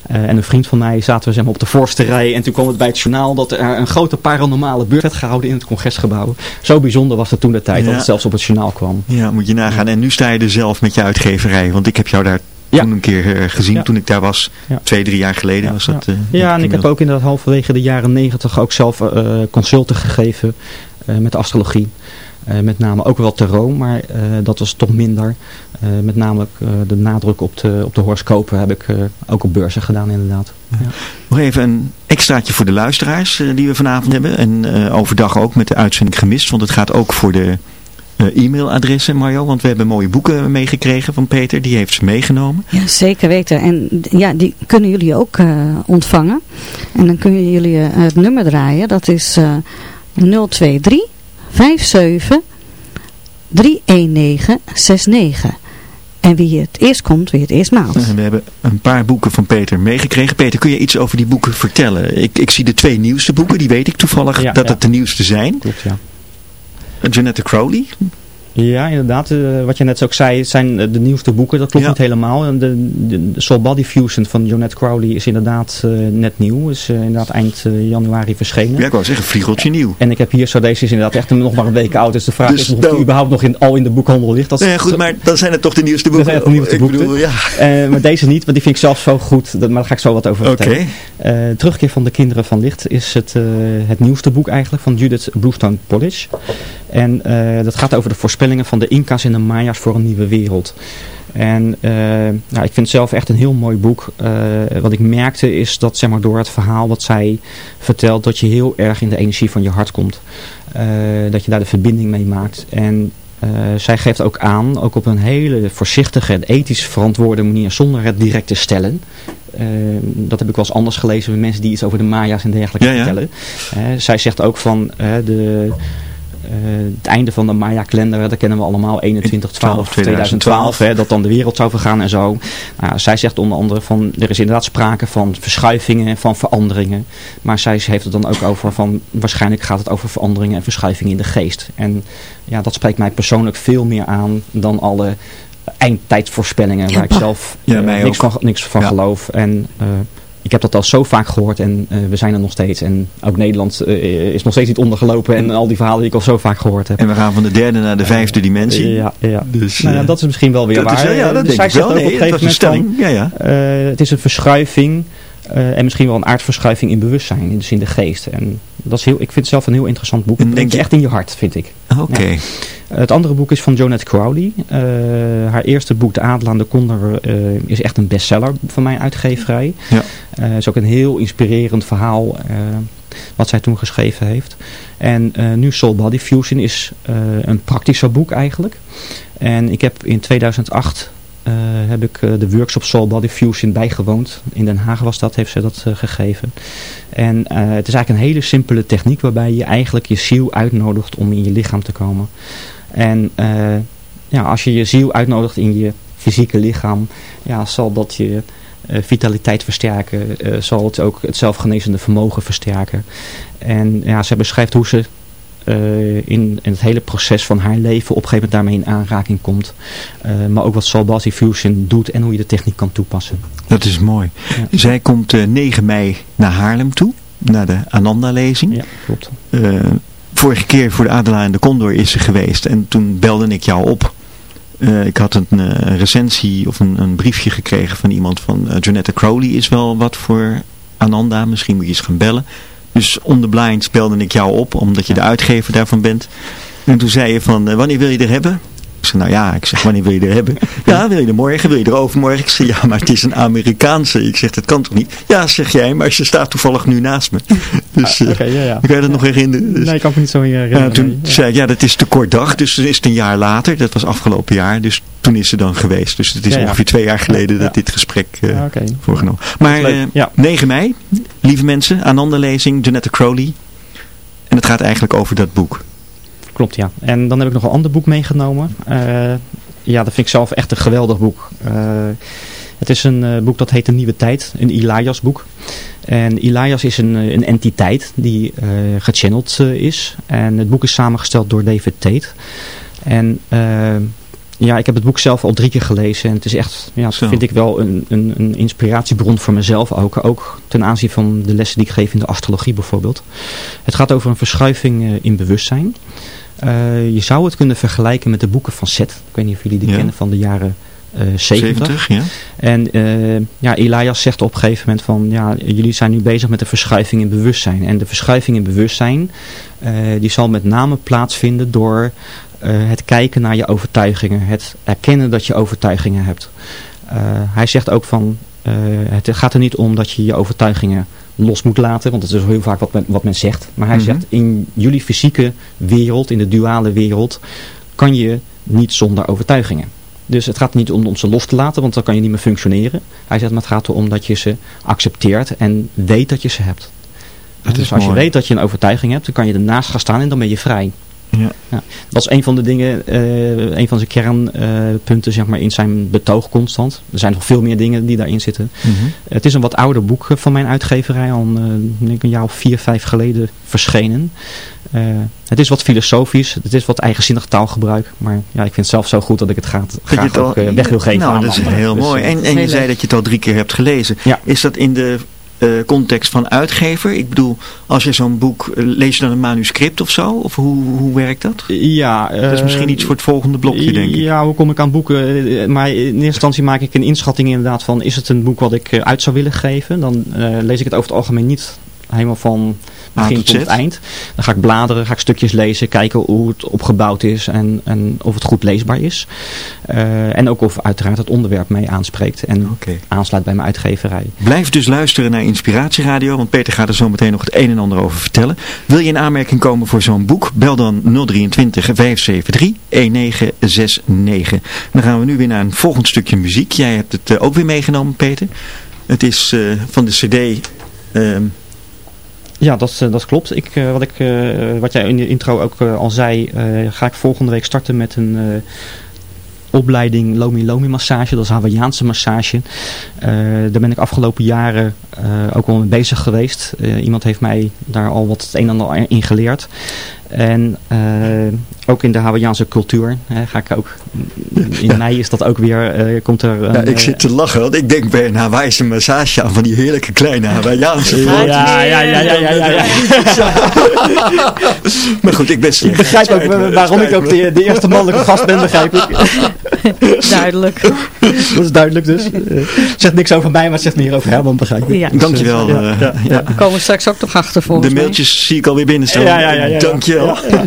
Eh, en een vriend van mij zaten we zeg maar, op de voorste rij. En toen kwam het bij het journaal dat er een grote paranormale beurt werd gehouden in het congresgebouw. Zo bijzonder was het toen de tijd Ja. dat het zelfs op het journaal kwam. Ja, moet je nagaan. En nu sta je er zelf met je uitgeverij. Want ik heb jou daar Ja. toen een keer eh, gezien, Ja. toen ik daar was. Ja. Twee, drie jaar geleden Ja, was dat. ja. eh, Ja, en ik heb ook inderdaad halverwege de jaren negentig ook zelf consulten gegeven met astrologie. Eh, met name ook wel tarot, maar eh, dat was toch minder. Eh, met name eh, de nadruk op de, op de horoscopen heb ik eh, ook op beurzen gedaan inderdaad. Ja. Nog even een extraatje voor de luisteraars die we vanavond hebben. En eh, overdag ook met de uitzending gemist. Want het gaat ook voor de eh, e-mailadressen, Mario. Want we hebben mooie boeken meegekregen van Peter. Die heeft ze meegenomen. Ja, zeker weten. En ja, die kunnen jullie ook eh, ontvangen. En dan kunnen jullie het nummer draaien. Dat is eh 023 57 31969. En wie het eerst komt, wie het eerst maalt. En we hebben een paar boeken van Peter meegekregen. Peter, kun je iets over die boeken vertellen? Ik, ik zie de twee nieuwste boeken. Die weet ik toevallig Ja, dat ja. het de nieuwste zijn. Klopt, ja. Jeanette Crowley. Ja, inderdaad. Eh, wat je net ook zei, zijn eh, de nieuwste boeken. Dat klopt Ja. niet helemaal. De, Soul Body Fusion van Jonette Crowley is inderdaad eh, net nieuw. Is inderdaad eind januari verschenen. Ja, ik wou zeggen, vliegeltje nieuw. En ik heb hier zo, deze is inderdaad echt nog maar een week oud. Dus de vraag Dus is of dan- die überhaupt nog in, al in de boekhandel ligt. Dat is- Nee, goed, maar dan zijn het toch de nieuwste Dat boeken. zijn het de nieuwste ik boeken. bedoel, ja. Maar deze niet, want die vind ik zelf zo goed. Dat, maar daar ga ik zo wat over vertellen. Terugkeer van de Kinderen van Licht is het, het nieuwste boek eigenlijk van Judith Bluestone Polish. En eh, dat gaat over de voorspellingen van de Inca's en de Maya's voor een nieuwe wereld. En eh, nou, ik vind het zelf echt een heel mooi boek. Eh, wat ik merkte is dat zeg maar, door het verhaal wat zij vertelt, dat je heel erg in de energie van je hart komt. Dat je daar de verbinding mee maakt. En zij geeft ook aan, ook op een hele voorzichtige en ethisch verantwoorde manier, zonder het direct te stellen. Dat heb ik wel eens anders gelezen met mensen die iets over de Maya's en dergelijke Ja, ja. vertellen. Zij zegt ook van de, het einde van de Maya-kalender, dat kennen we allemaal, 21 12 2012, hè, dat dan de wereld zou vergaan en zo. Nou, zij zegt onder andere van, er is inderdaad sprake van verschuivingen, van veranderingen. Maar zij heeft het dan ook over van, waarschijnlijk gaat het over veranderingen en verschuivingen in de geest. En ja, dat spreekt mij persoonlijk veel meer aan dan alle eindtijdvoorspellingen waar ik zelf Ja, eh, niks van, niks van Ja. geloof. En eh, ik heb dat al zo vaak gehoord en eh, we zijn er nog steeds. En ook Nederland eh, is nog steeds niet ondergelopen en al die verhalen die ik al zo vaak gehoord heb. En we gaan van de derde naar de vijfde dimensie. Ja, ja. Dus, nou ja, eh, dat is misschien wel weer dat waar. is ja, dat Dus denk ik wel. Nee, op een dat was een moment stelling. van, Ja, ja. het is een verschuiving en misschien wel een aardverschuiving in bewustzijn, dus in de geest. En dat is heel, ik vind het zelf een heel interessant boek. Het denk je echt in je hart, vind ik. Oké. Ja. Het andere boek is van Jonette Crowley. Eh, haar eerste boek, De Adel aan de Condor, eh, is echt een bestseller van mijn uitgeverij. Ja. Het is ook een heel inspirerend verhaal eh, wat zij toen geschreven heeft. En eh, nu Soul Body Fusion is eh, een praktischer boek eigenlijk. En ik heb in 2008 eh, heb ik eh, de workshop Soul Body Fusion bijgewoond. In Den Haag was dat, heeft ze dat eh, gegeven. En eh, het is eigenlijk een hele simpele techniek waarbij je eigenlijk je ziel uitnodigt om in je lichaam te komen. En eh, ja, als je je ziel uitnodigt in je fysieke lichaam, ja, zal dat je eh, vitaliteit versterken. eh, zal het ook het zelfgenezende vermogen versterken. En ja, zij beschrijft hoe ze eh, in, in het hele proces van haar leven op een gegeven moment daarmee in aanraking komt. Eh, maar ook wat Body Fusion doet en hoe je de techniek kan toepassen. Dat is mooi. Ja. Zij komt eh, 9 mei naar Haarlem toe. Naar de Ananda-lezing. Ja, klopt. Eh, vorige keer voor de Adela en de Condor is ze geweest. En toen belde ik jou op. Eh, ik had een eh, recensie of een, een briefje gekregen van iemand van... eh Jonetta Crowley is wel wat voor Ananda. Misschien moet je eens gaan bellen. Dus on the blinds belde ik jou op. Omdat je de uitgever daarvan bent. En toen zei je van, eh, wanneer wil je er hebben? Ik zei, nou ja, ik zeg, wanneer wil je er hebben? [laughs] Ja, wil je er morgen, wil je er overmorgen? Ik zeg, ja, maar het is een Amerikaanse. Ik zeg, dat kan toch niet? Ja, zeg jij, maar ze staat toevallig nu naast me. Dus, eh, Oké, ja, ja. kan je dat nog herinneren? Dus, Nee, ik kan me niet zo herinneren. ja, toen nee. Ja. zei ik, ja, dat is te kort dag. Dus het is het een jaar later. Dat was afgelopen jaar. Dus toen is ze dan geweest. Dus het is Ja, ja. ongeveer twee jaar geleden Ja. dat dit gesprek eh Ja, oké. voorgenomen. Maar leuk. eh, Ja. 9 mei, lieve mensen, Ananda-lezing, Janetta Crowley. En het gaat eigenlijk over dat boek. Klopt, ja. En dan heb ik nog een ander boek meegenomen. Eh, ja, dat vind ik zelf echt een geweldig boek. Eh, het is een eh, boek dat heet De Nieuwe Tijd, een Elias boek. En Elias is een, eh, een entiteit die eh gechanneld eh, is. En het boek is samengesteld door David Tate. En ja, ik heb het boek zelf al drie keer gelezen. En het is echt, ja, Zo. vind ik wel een, een, een inspiratiebron voor mezelf ook. Ook ten aanzien van de lessen die ik geef in de astrologie bijvoorbeeld. Het gaat over een verschuiving in bewustzijn. Je zou het kunnen vergelijken met de boeken van Seth. Ik weet niet of jullie die Ja. kennen van de jaren 70. 70, ja. En eh, ja, Elias zegt op een gegeven moment van, ja, jullie zijn nu bezig met de verschuiving in bewustzijn. En de verschuiving in bewustzijn, eh, die zal met name plaatsvinden door eh, het kijken naar je overtuigingen. Het erkennen dat je overtuigingen hebt. Eh, hij zegt ook van, eh, het gaat er niet om dat je je overtuigingen los moet laten. Want dat is heel vaak wat men, wat men zegt. Maar hij Mhm. zegt, in jullie fysieke wereld, in de duale wereld, kan je niet zonder overtuigingen. Dus het gaat niet om, om ze los te laten, want dan kan je niet meer functioneren. Hij zegt, maar het gaat erom dat je ze accepteert en weet dat je ze hebt. Dat dus is als je weet dat je een overtuiging hebt, dan kan je ernaast gaan staan en dan ben je vrij. Ja. dat is een van de dingen, eh, een van zijn kernpunten zeg maar, in zijn betoog constant. Er zijn nog veel meer dingen die daarin zitten. Mhm. Het is een wat ouder boek eh, van mijn uitgeverij, al een, eh, denk ik een jaar of vier, vijf geleden verschenen. Eh, het is wat filosofisch, het is wat eigenzinnig taalgebruik. Maar ja, ik vind het zelf zo goed dat ik het graag, Dat je graag het al- ook eh, weg wil geven Nou, aan dat is anderen. heel Dus, mooi. eh, En, en je zei dat je het al drie keer hebt gelezen. Ja. Is dat in de eh, context van uitgever? Ik bedoel, als je zo'n boek, eh, lees je dan een manuscript of zo? Of hoe, hoe werkt dat? ja, dat is misschien iets voor het volgende blokje, denk ik. Ja, hoe kom ik aan boeken? Maar in eerste instantie maak ik een inschatting inderdaad van... is het een boek wat ik uit zou willen geven? Dan eh, lees ik het over het algemeen niet helemaal van begin tot het eind. Dan ga ik bladeren, ga ik stukjes lezen, kijken hoe het opgebouwd is en, en of het goed leesbaar is. Eh, en ook of uiteraard het onderwerp mee aanspreekt en aansluit bij mijn uitgeverij. Blijf dus luisteren naar Inspiratieradio, want Peter gaat er zo meteen nog het een en ander over vertellen. Wil je in aanmerking komen voor zo'n boek? Bel dan 023 573 1969. Dan gaan we nu weer naar een volgend stukje muziek. Jij hebt het eh, ook weer meegenomen, Peter. Het is eh, van de cd... ehm, Ja, dat, eh, dat klopt. Ik, eh, wat, ik, eh, wat jij in de intro ook al zei, ga ik volgende week starten met een opleiding Lomi Lomi massage. Dat is Hawaiiaanse massage. Daar ben ik afgelopen jaren ook al mee bezig geweest. Iemand heeft mij daar al wat het een en ander in geleerd. En eh, ook in de Hawaiiaanse cultuur hè, ga ik ook. In mei is dat ook weer. eh, komt er. een, ja, ik eh, zit te lachen, want ik denk bij een Hawaïse massage aan van die heerlijke kleine Hawaïaanse ja, vrouwen. ja, ja, ja, ja, ja, ja. [laughs] Maar goed, ik ben Ik begrijp ook eh, waarom ik ook de, de eerste mannelijke gast ben, begrijp ik. [laughs] Duidelijk. [laughs] Dat is duidelijk dus. Eh, zegt niks over mij, maar het zegt meer over Herman, begrijp ik. Ja. Dankjewel. Ja, eh, ja, ja. We komen straks ook nog achter volgens De mij. mailtjes zie ik alweer binnenstromen. Ja, ja, ja, ja.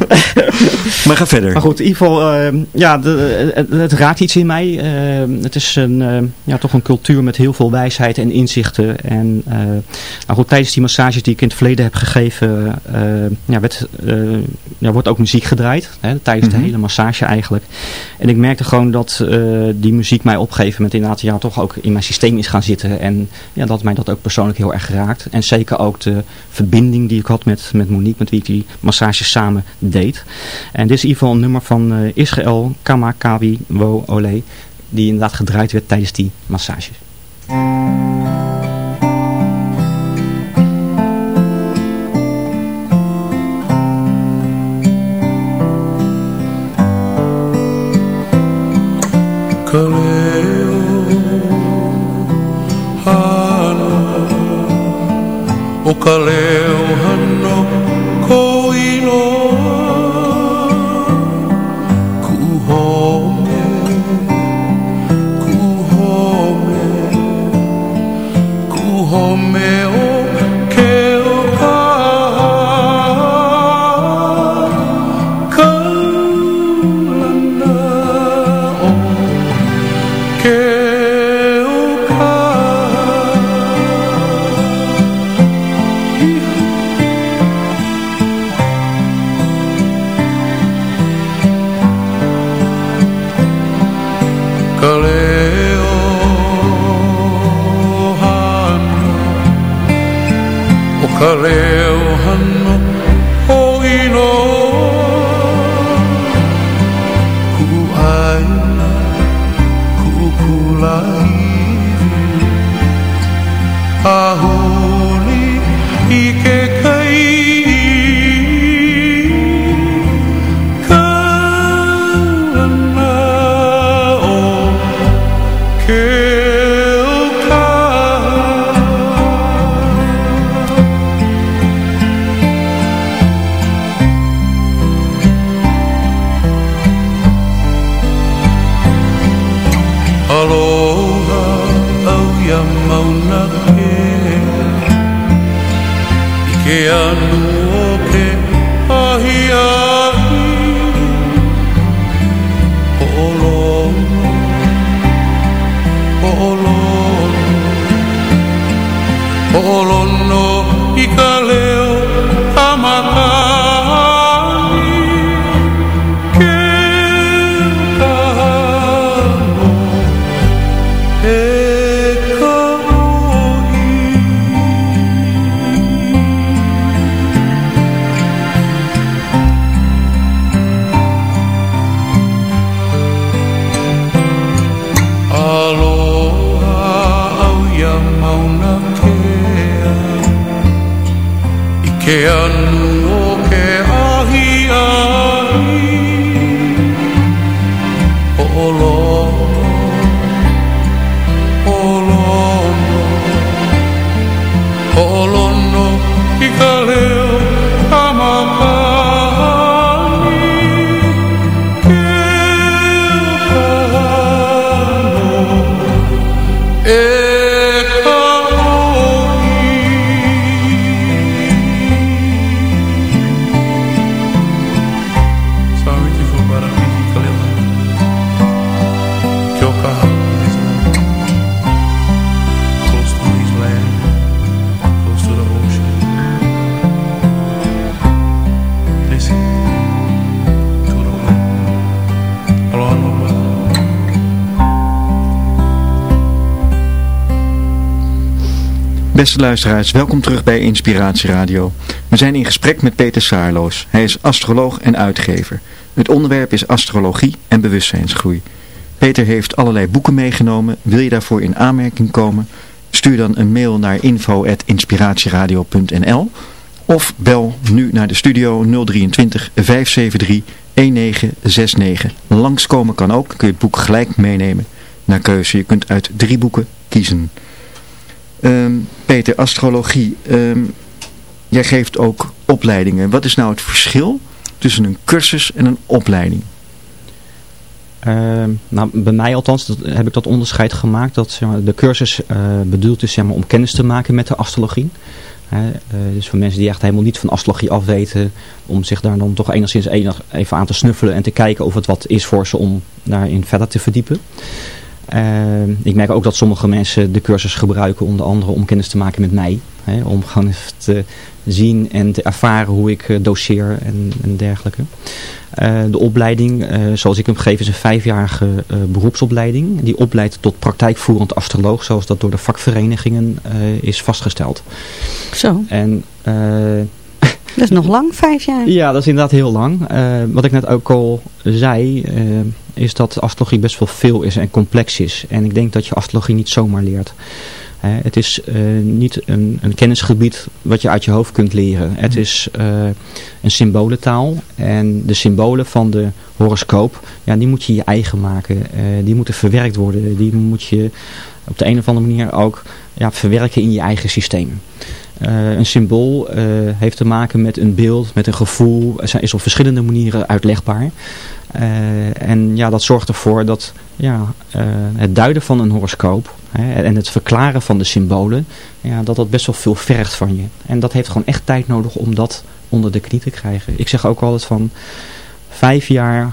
[laughs] Maar ga verder. Maar goed, in ieder geval, eh, ja, de, het, het raakt iets in mij. Eh, het is een, eh, ja, toch een cultuur met heel veel wijsheid en inzichten. En eh, nou goed, tijdens die massages die ik in het verleden heb gegeven, ja, werd, eh, ja, wordt ook muziek gedraaid. Hè, tijdens Mhm. de hele massage eigenlijk. En ik merkte gewoon dat eh, die muziek mij op een gegeven moment inderdaad ja, toch ook in mijn systeem is gaan zitten. En ja, dat mij dat ook persoonlijk heel erg geraakt. En zeker ook de verbinding die ik had met, met Monique, met wie ik die massages samen deed. En dit is in nummer van eh, Israël Kamakawi Wo Ole. Die inderdaad gedraaid werd tijdens die massages. Kaleo hano Beste luisteraars, welkom terug bij Inspiratie Radio. We zijn in gesprek met Peter Saarloos. Hij is astroloog en uitgever. Het onderwerp is astrologie en bewustzijnsgroei. Peter heeft allerlei boeken meegenomen. Wil je daarvoor in aanmerking komen? Stuur dan een mail naar info.inspiratieradio.nl of bel nu naar de studio 023 573 1969. Langskomen kan ook, kun je het boek gelijk meenemen naar keuze. Je kunt uit drie boeken kiezen. Ehm, Peter, astrologie. Ehm, jij geeft ook opleidingen. Wat is nou het verschil tussen een cursus en een opleiding? Ehm, nou, bij mij althans heb ik dat onderscheid gemaakt. Dat zeg maar, de cursus eh, bedoeld is zeg maar, om kennis te maken met de astrologie. Eh, dus voor mensen die echt helemaal niet van astrologie afweten. Om zich daar dan toch enigszins enig, even aan te snuffelen. En te kijken of het wat is voor ze om daarin verder te verdiepen. Ehm, ik merk ook dat sommige mensen de cursus gebruiken onder andere om kennis te maken met mij. Hè, om gewoon even te zien en te ervaren hoe ik eh, doseer en, en dergelijke. Eh, de opleiding, eh, zoals ik hem geef, is een vijfjarige eh, beroepsopleiding. Die opleidt tot praktijkvoerend astroloog, zoals dat door de vakverenigingen eh, is vastgesteld. Zo, En eh, dat is nog lang, vijf jaar. ja, dat is inderdaad heel lang. Eh, wat ik net ook al zei, eh, is dat astrologie best wel veel is en complex is. En ik denk dat je astrologie niet zomaar leert. Hè, het is eh, niet een, een kennisgebied wat je uit je hoofd kunt leren. Het is eh, een symbolentaal. En de symbolen van de horoscoop, ja, die moet je je eigen maken. Eh, die moeten verwerkt worden. Die moet je op de een of andere manier ook ja, verwerken in je eigen systeem. Eh, een symbool eh, heeft te maken met een beeld, met een gevoel. Is op verschillende manieren uitlegbaar. Eh, en ja, dat zorgt ervoor dat ja, het duiden van een horoscoop hè, en het verklaren van de symbolen, ja, dat dat best wel veel vergt van je. En dat heeft gewoon echt tijd nodig om dat onder de knie te krijgen. Ik zeg ook altijd van vijf jaar,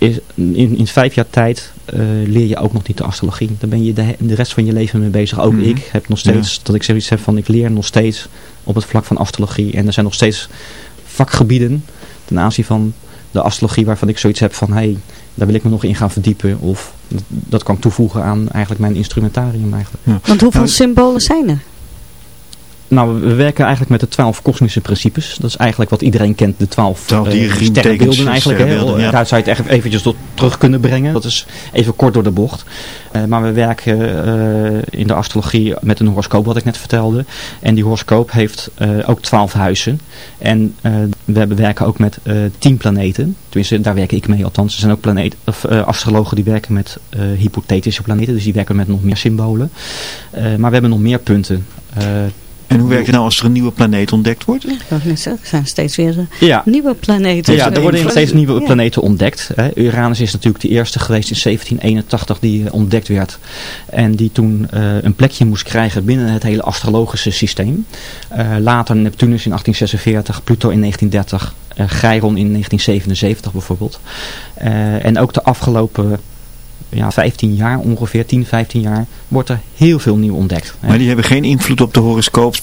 is, in, in vijf jaar tijd eh, leer je ook nog niet de astrologie. Daar ben je de, de rest van je leven mee bezig. Ook Mhm. ik heb nog steeds, dat ik zoiets heb van ik leer nog steeds op het vlak van astrologie. En er zijn nog steeds vakgebieden ten aanzien van de astrologie waarvan ik zoiets heb van hé, hey, daar wil ik me nog in gaan verdiepen. Of dat, kan ik toevoegen aan eigenlijk mijn instrumentarium eigenlijk. Want hoeveel Nou, symbolen zijn er? Nou, we werken eigenlijk met de twaalf kosmische principes. Dat is eigenlijk wat iedereen kent, de twaalf eh, sterrenbeelden eigenlijk. sterrenbeelden, ja. Daar zou je het echt eventjes tot terug kunnen brengen. Dat is even kort door de bocht. Eh, maar we werken eh, in de astrologie met een horoscoop, wat ik net vertelde. En die horoscoop heeft eh, ook twaalf huizen. En eh, we werken ook met eh, tien planeten. Tenminste, daar werk ik mee althans. Er zijn ook planeet, of, eh, astrologen die werken met eh, hypothetische planeten. Dus die werken met nog meer symbolen. Eh, maar we hebben nog meer punten. En hoe werkt het nou als er een nieuwe planeet ontdekt wordt? Er zijn steeds weer eh, ja. nieuwe planeten. Ja, er worden steeds nieuwe Ja. planeten ontdekt. Hè. Uranus is natuurlijk de eerste geweest in 1781 die eh, ontdekt werd. En die toen eh, een plekje moest krijgen binnen het hele astrologische systeem. Eh, later Neptunus in 1846, Pluto in 1930, eh Chiron in 1977 bijvoorbeeld. Eh, en ook de afgelopen ja, 15 jaar ongeveer, 10, 15 jaar, wordt er heel veel nieuw ontdekt. Maar die hebben geen invloed op de horoscoop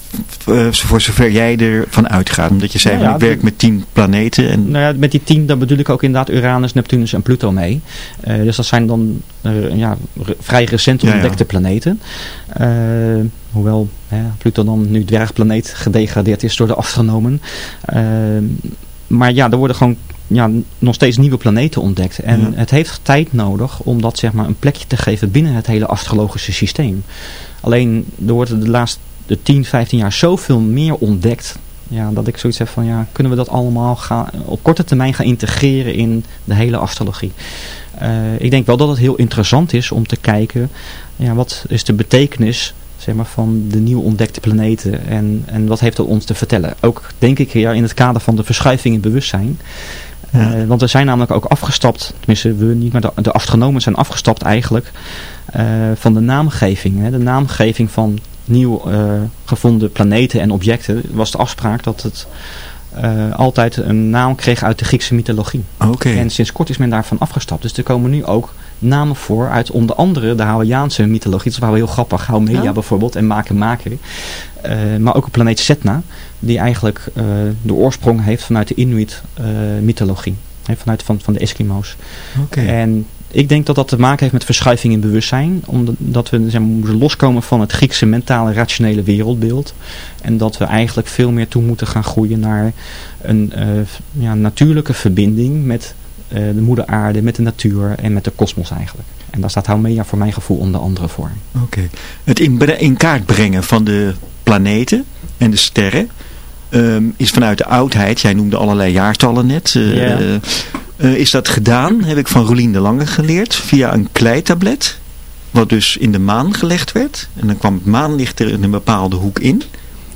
eh, voor zover jij ervan uitgaat. Omdat je zei, Nou ja, ik werk met tien planeten. En, Nou ja, met die tien, dan bedoel ik ook inderdaad Uranus, Neptunus en Pluto mee. Eh, dus dat zijn dan eh, ja, vrij recent ja. ontdekte planeten. Hoewel Pluto dan nu dwergplaneet gedegradeerd is door de astronomen. Eh, maar ja, er worden gewoon ja, nog steeds nieuwe planeten ontdekt. En Ja. het heeft tijd nodig om dat zeg maar een plekje te geven binnen het hele astrologische systeem. Alleen er wordt de laatste de 10, 15 jaar zoveel meer ontdekt. Ja, dat ik zoiets heb van ja, kunnen we dat allemaal gaan, op korte termijn gaan integreren in de hele astrologie. Eh, ik denk wel dat het heel interessant is om te kijken, ja, wat is de betekenis zeg maar, van de nieuw ontdekte planeten en, en wat heeft dat ons te vertellen. Ook denk ik ja, in het kader van de verschuiving in bewustzijn. Eh, Ja. want we zijn namelijk ook afgestapt, tenminste we niet, maar de, de astronomen zijn afgestapt eigenlijk eh, van de naamgeving. Hè. De naamgeving van nieuw eh, gevonden planeten en objecten was de afspraak dat het altijd een naam kreeg uit de Griekse mythologie. Oké. En sinds kort is men daarvan afgestapt. Dus er komen nu ook namen voor uit onder andere de Hawaiiaanse mythologie. Dat is wel heel grappig. Haumelia Ja. bijvoorbeeld en Maken. Eh, maar ook een planeet Setna. Die eigenlijk eh, de oorsprong heeft vanuit de Inuit eh, mythologie. Vanuit van, van de Eskimo's. Oké. En ik denk dat dat te maken heeft met verschuiving in bewustzijn. Omdat we zeg maar, moeten loskomen van het Griekse mentale rationele wereldbeeld. En dat we eigenlijk veel meer toe moeten gaan groeien naar een ja, natuurlijke verbinding met eh, de moeder aarde, met de natuur en met de kosmos eigenlijk. En daar staat Haumea voor mijn gevoel onder andere voor. Oké. Het in, in kaart brengen van de planeten en de sterren ehm, is vanuit de oudheid, jij noemde allerlei jaartallen net, eh, is dat gedaan, heb ik van Rolien de Lange geleerd, via een kleitablet, wat dus in de maan gelegd werd. En dan kwam het maanlicht er in een bepaalde hoek in.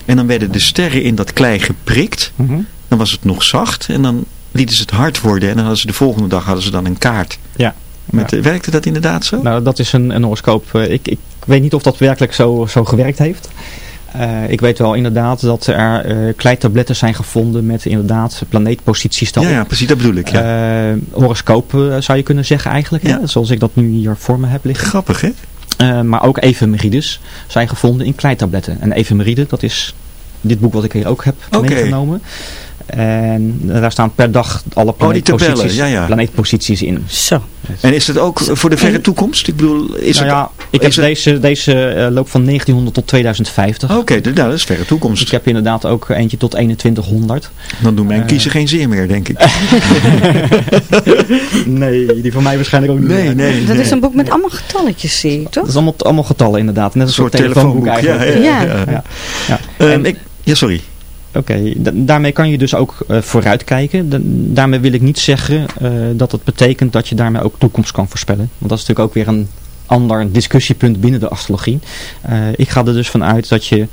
En dan werden de sterren in dat klei geprikt. Mhm. Dan was het nog zacht en dan lieten ze het hard worden. En dan hadden ze de volgende dag hadden ze dan een kaart. Ja. Met, Ja. eh, Werkte dat inderdaad zo? Nou, dat is een, een horoscoop. Eh, Ik, ik weet niet of dat werkelijk zo, zo gewerkt heeft. Eh, ik weet wel inderdaad dat er eh kleitabletten zijn gevonden met inderdaad planeetposities ja, daarop. ja, precies, dat bedoel ik. Ja. Horoscoop zou je kunnen zeggen eigenlijk, Ja. hè? zoals ik dat nu hier voor me heb liggen. Grappig, hè? Maar ook efemerides zijn gevonden in kleitabletten. En efemeride, dat is dit boek wat ik hier ook heb meegenomen. En daar staan per dag alle Oh, die tabellen, planeetposities, ja, ja. planeetposities in. Zo. En is het ook voor de verre toekomst? Ik bedoel, is nou het... ja, ik heb het- deze, deze eh, loop van 1900 tot 2050. Oké, nou, dat is verre toekomst. Ik heb inderdaad ook eentje tot 2100. Dan doen mijn Eh. kiezen geen zeer meer, denk ik. [laughs] nee, die van mij waarschijnlijk ook niet. Nee, nee. Dat nee. is een boek met allemaal getalletjes, zie ik, Dat toch? is allemaal, allemaal getallen inderdaad. Net Een een soort soort telefoonboek, eigenlijk. ja, ja. Ja. Ja. En- ik, ja, sorry. Oké, da- daarmee kan je dus ook eh, vooruitkijken. Da- daarmee wil ik niet zeggen eh, dat het betekent dat je daarmee ook toekomst kan voorspellen. Want dat is natuurlijk ook weer een ander discussiepunt binnen de astrologie. Eh, ik ga er dus vanuit dat je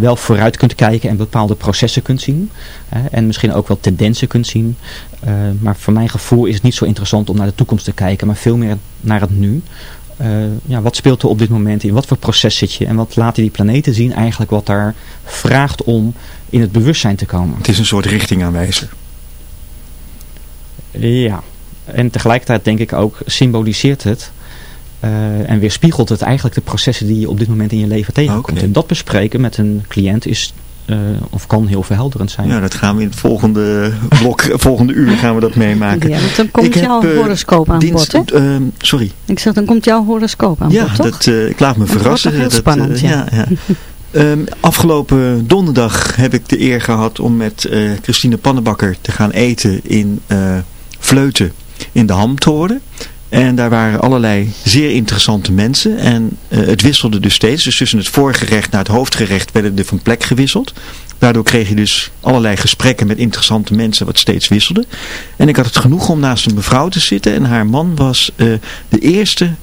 wel vooruit kunt kijken en bepaalde processen kunt zien. en misschien ook wel tendensen kunt zien. Maar voor mijn gevoel is het niet zo interessant om naar de toekomst te kijken, maar veel meer naar het nu. Ja, wat speelt er op dit moment in? Wat voor proces zit je? En wat laten die planeten zien eigenlijk wat daar vraagt om in het bewustzijn te komen? Het is een soort richtingaanwijzer. Ja. En tegelijkertijd denk ik ook symboliseert het eh, en weerspiegelt het eigenlijk de processen die je op dit moment in je leven tegenkomt. En dat bespreken met een cliënt is eh, of kan heel verhelderend zijn. Ja, dat gaan we in het volgende blok, volgende uur gaan we dat meemaken. Ja, want dan komt Ik jouw eh, horoscoop aan Dienst- bod, hè? ehm, sorry. Ik zeg, dan komt jouw horoscoop aan ja, bod, toch? dat, eh, ik laat me verrassen. toch heel Dat, spannend, eh, ja. ja. [laughs] Ehm, afgelopen donderdag heb ik de eer gehad om met eh, Christine Pannenbakker te gaan eten in eh, Vleuten in de Hamtoren. En daar waren allerlei zeer interessante mensen. En eh, het wisselde dus steeds. Dus tussen het voorgerecht naar het hoofdgerecht werden er van plek gewisseld. Daardoor kreeg je dus allerlei gesprekken met interessante mensen wat steeds wisselde. En ik had het genoeg om naast een mevrouw te zitten. En haar man was de eerste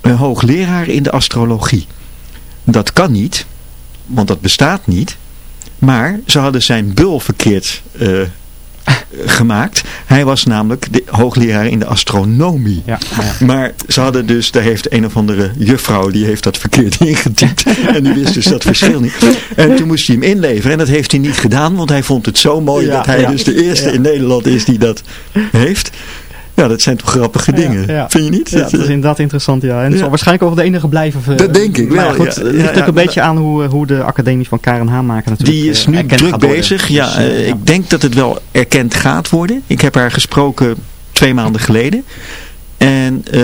hoogleraar in de astrologie. Dat kan niet, want dat bestaat niet. Maar ze hadden zijn bul verkeerd eh, [laughs] gemaakt. Hij was namelijk de hoogleraar in de astronomie. Ja, ja. Maar ze hadden dus, daar heeft een of andere juffrouw, die heeft dat verkeerd [laughs] ingetypt. en die wist dus dat verschil niet. En toen moest hij hem inleveren. En dat heeft hij niet gedaan, want hij vond het zo mooi Ja, dat hij dus de eerste in Nederland is die dat heeft. Ja, dat zijn toch grappige dingen. Ja, ja. Vind je niet? Ja, dat is inderdaad interessant, ja. En het Ja. zal waarschijnlijk ook de enige blijven. eh, Dat denk ik wel, Goed, ja. het ligt ja, natuurlijk een beetje aan hoe, eh, hoe de academie van Karen Haanmaker natuurlijk Die is eh, nu druk bezig. Ja, Dus, ja. ik denk dat het wel erkend gaat worden. Ik heb haar gesproken twee maanden geleden. En eh,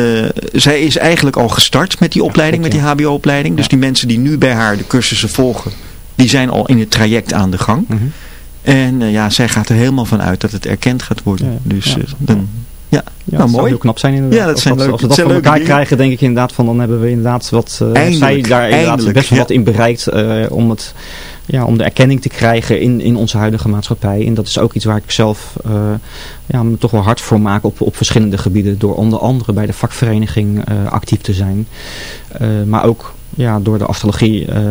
zij is eigenlijk al gestart met die opleiding, met die hbo-opleiding. Dus die mensen die nu bij haar de cursussen volgen, die zijn al in het traject aan de gang. Mhm. En ja, zij gaat er helemaal van uit dat het erkend gaat worden. Ja, dus ja. dan, ja, Ja, nou dat zou mooi. heel knap zijn inderdaad. Ja, dat Als zijn Als we dat van leuke elkaar dingen. krijgen, denk ik inderdaad van dan hebben we inderdaad wat... Eindelijk, zij daar inderdaad best wel ja. wat in bereikt eh, om, het, ja, om de erkenning te krijgen in, in onze huidige maatschappij. En dat is ook iets waar ik zelf eh, ja, me toch wel hard voor maak op, op verschillende gebieden. Door onder andere bij de vakvereniging actief te zijn. Maar ook ja, door de astrologie eh,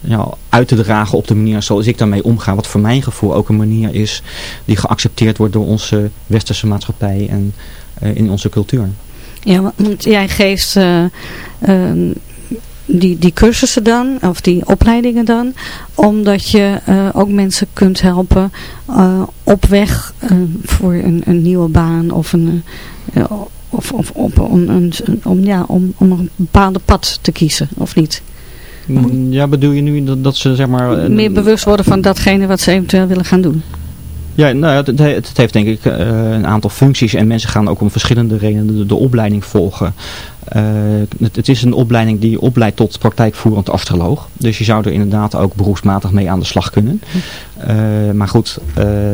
ja, uit te dragen op de manier zoals ik daarmee omga. Wat voor mijn gevoel ook een manier is die geaccepteerd wordt door onze westerse maatschappij en eh, in onze cultuur. Ja, wa- want jij geeft eh, ehm, die, die cursussen dan, of die opleidingen dan, omdat je eh, ook mensen kunt helpen eh, op weg eh, voor een, een nieuwe baan of een... of, of op, om, een, om, ja, om, om een bepaalde pad te kiezen, of niet? Mm, Ja, bedoel je nu dat, dat ze zeg maar... Meer bewust worden van datgene wat ze eventueel willen gaan doen. Ja, nou, het, het heeft denk ik eh, een aantal functies en mensen gaan ook om verschillende redenen de, opleiding volgen. Eh, het, is een opleiding die opleidt tot praktijkvoerend astroloog. Dus je zou er inderdaad ook beroepsmatig mee aan de slag kunnen. Eh, maar goed,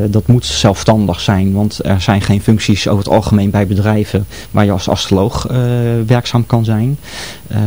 dat moet zelfstandig zijn, want er zijn geen functies over het algemeen bij bedrijven waar je als astroloog werkzaam kan zijn.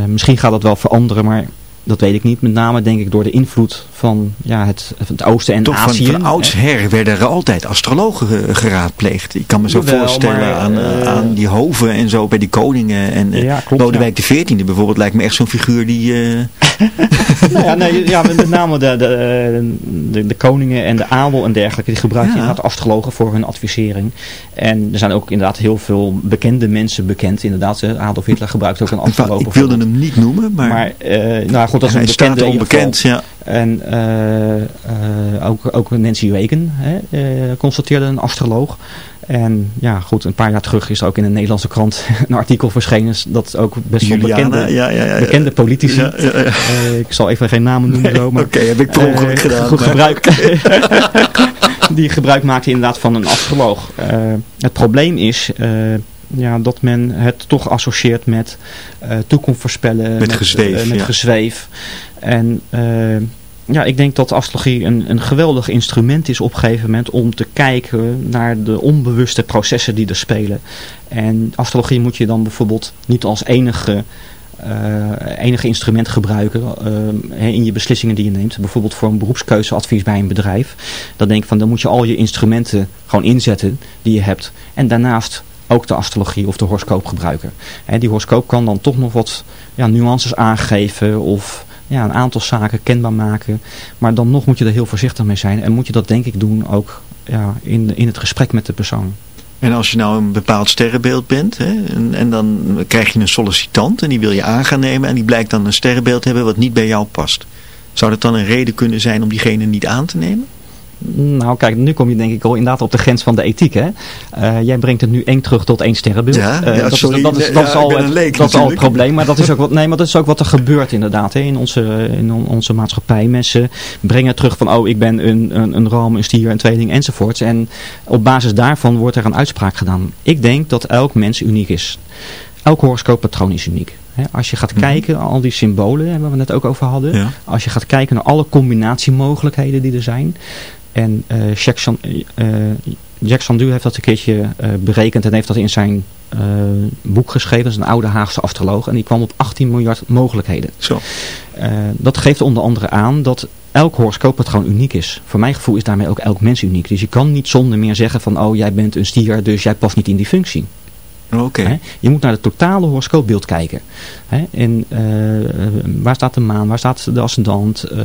Misschien gaat dat wel veranderen, maar dat weet ik niet. Met name denk ik door de invloed van ja, het, het Oosten en Toch van, Azië. van oudsher werden er altijd astrologen ge- geraadpleegd. Ik kan me zo voorstellen maar, aan, eh, eh, aan die hoven en zo bij die koningen. En eh, Ja, klopt, Lodewijk XIV bijvoorbeeld lijkt me echt zo'n figuur die... eh, [laughs] nou ja, nee, ja, met name de, de, de, de koningen en de adel en dergelijke, die gebruiken Ja. inderdaad astrologen voor hun advisering. En er zijn ook inderdaad heel veel bekende mensen bekend. Inderdaad, eh, Adolf Hitler gebruikt ook een astroloog. ik wilde hem niet noemen, maar, Maar, eh, nou goed, dat is een bekende onbekend. Ja. En eh, eh, ook, ook Nancy Reagan hè, eh, constateerde een astroloog. En ja, goed, een paar jaar terug is er ook in een Nederlandse krant [laughs] een artikel verschenen. Dat ook best wel Juliana, bekende, ja, ja, ja, ja. bekende politici. Ik zal even geen namen noemen zo. Maar, Oké, heb ik per ongeluk gedaan. Goed maar- gebruik. [laughs] die gebruik maakte inderdaad van een astroloog. Het probleem is ja, dat men het toch associeert met eh, toekomst voorspellen. Met gezweef, eh, met ja. gezweef. En eh, ja, ik denk dat astrologie een, een geweldig instrument is op een gegeven moment om te kijken naar de onbewuste processen die er spelen. En astrologie moet je dan bijvoorbeeld niet als enige enige instrument gebruiken in je beslissingen die je neemt. Bijvoorbeeld voor een beroepskeuzeadvies bij een bedrijf. Dan denk ik van, dan moet je al je instrumenten gewoon inzetten die je hebt. En daarnaast ook de astrologie of de horoscoop gebruiken. Hè, die horoscoop kan dan toch nog wat ja, nuances aangeven of ja, een aantal zaken kenbaar maken. Maar dan nog moet je er heel voorzichtig mee zijn. En moet je dat denk ik doen ook ja, in, in het gesprek met de persoon. En als je nou een bepaald sterrenbeeld bent, hè, en, en dan krijg je een sollicitant en die wil je aan gaan nemen en die blijkt dan een sterrenbeeld te hebben wat niet bij jou past. Zou dat dan een reden kunnen zijn om diegene niet aan te nemen? Nou kijk, nu kom je denk ik al inderdaad op de grens van de ethiek. Hè? Eh, jij brengt het nu eng terug tot één sterrenbeeld. Ja, Eh, ja, dat, sorry. Is, dat, is, dat ja, is ik al, het- leek dat is al het probleem. Maar dat is [laughs] ook wat, nee, maar dat is ook wat er gebeurt inderdaad hè, in, onze, in on- onze maatschappij. Mensen brengen terug van, oh ik ben een, een, een ram, een stier, een tweeling enzovoorts. En op basis daarvan wordt er een uitspraak gedaan. Ik denk dat elk mens uniek is. Elk horoscooppatroon is uniek. Als je gaat kijken, al die symbolen waar we het ook over hadden. Ja. Als je gaat kijken naar alle combinatiemogelijkheden die er zijn. En eh Jacques San- eh, Jack Sandu heeft dat een keertje eh, berekend en heeft dat in zijn boek geschreven. Dat is een oude Haagse astroloog. En die kwam op 18 miljard mogelijkheden. Zo. Dat geeft onder andere aan dat elk horoscooppatroon uniek is. Voor mijn gevoel is daarmee ook elk mens uniek. Dus je kan niet zonder meer zeggen van oh jij bent een stier dus jij past niet in die functie. Oké. Hè? Je moet naar het totale horoscoopbeeld kijken. Hè? En eh, waar staat de maan, waar staat de ascendant, eh,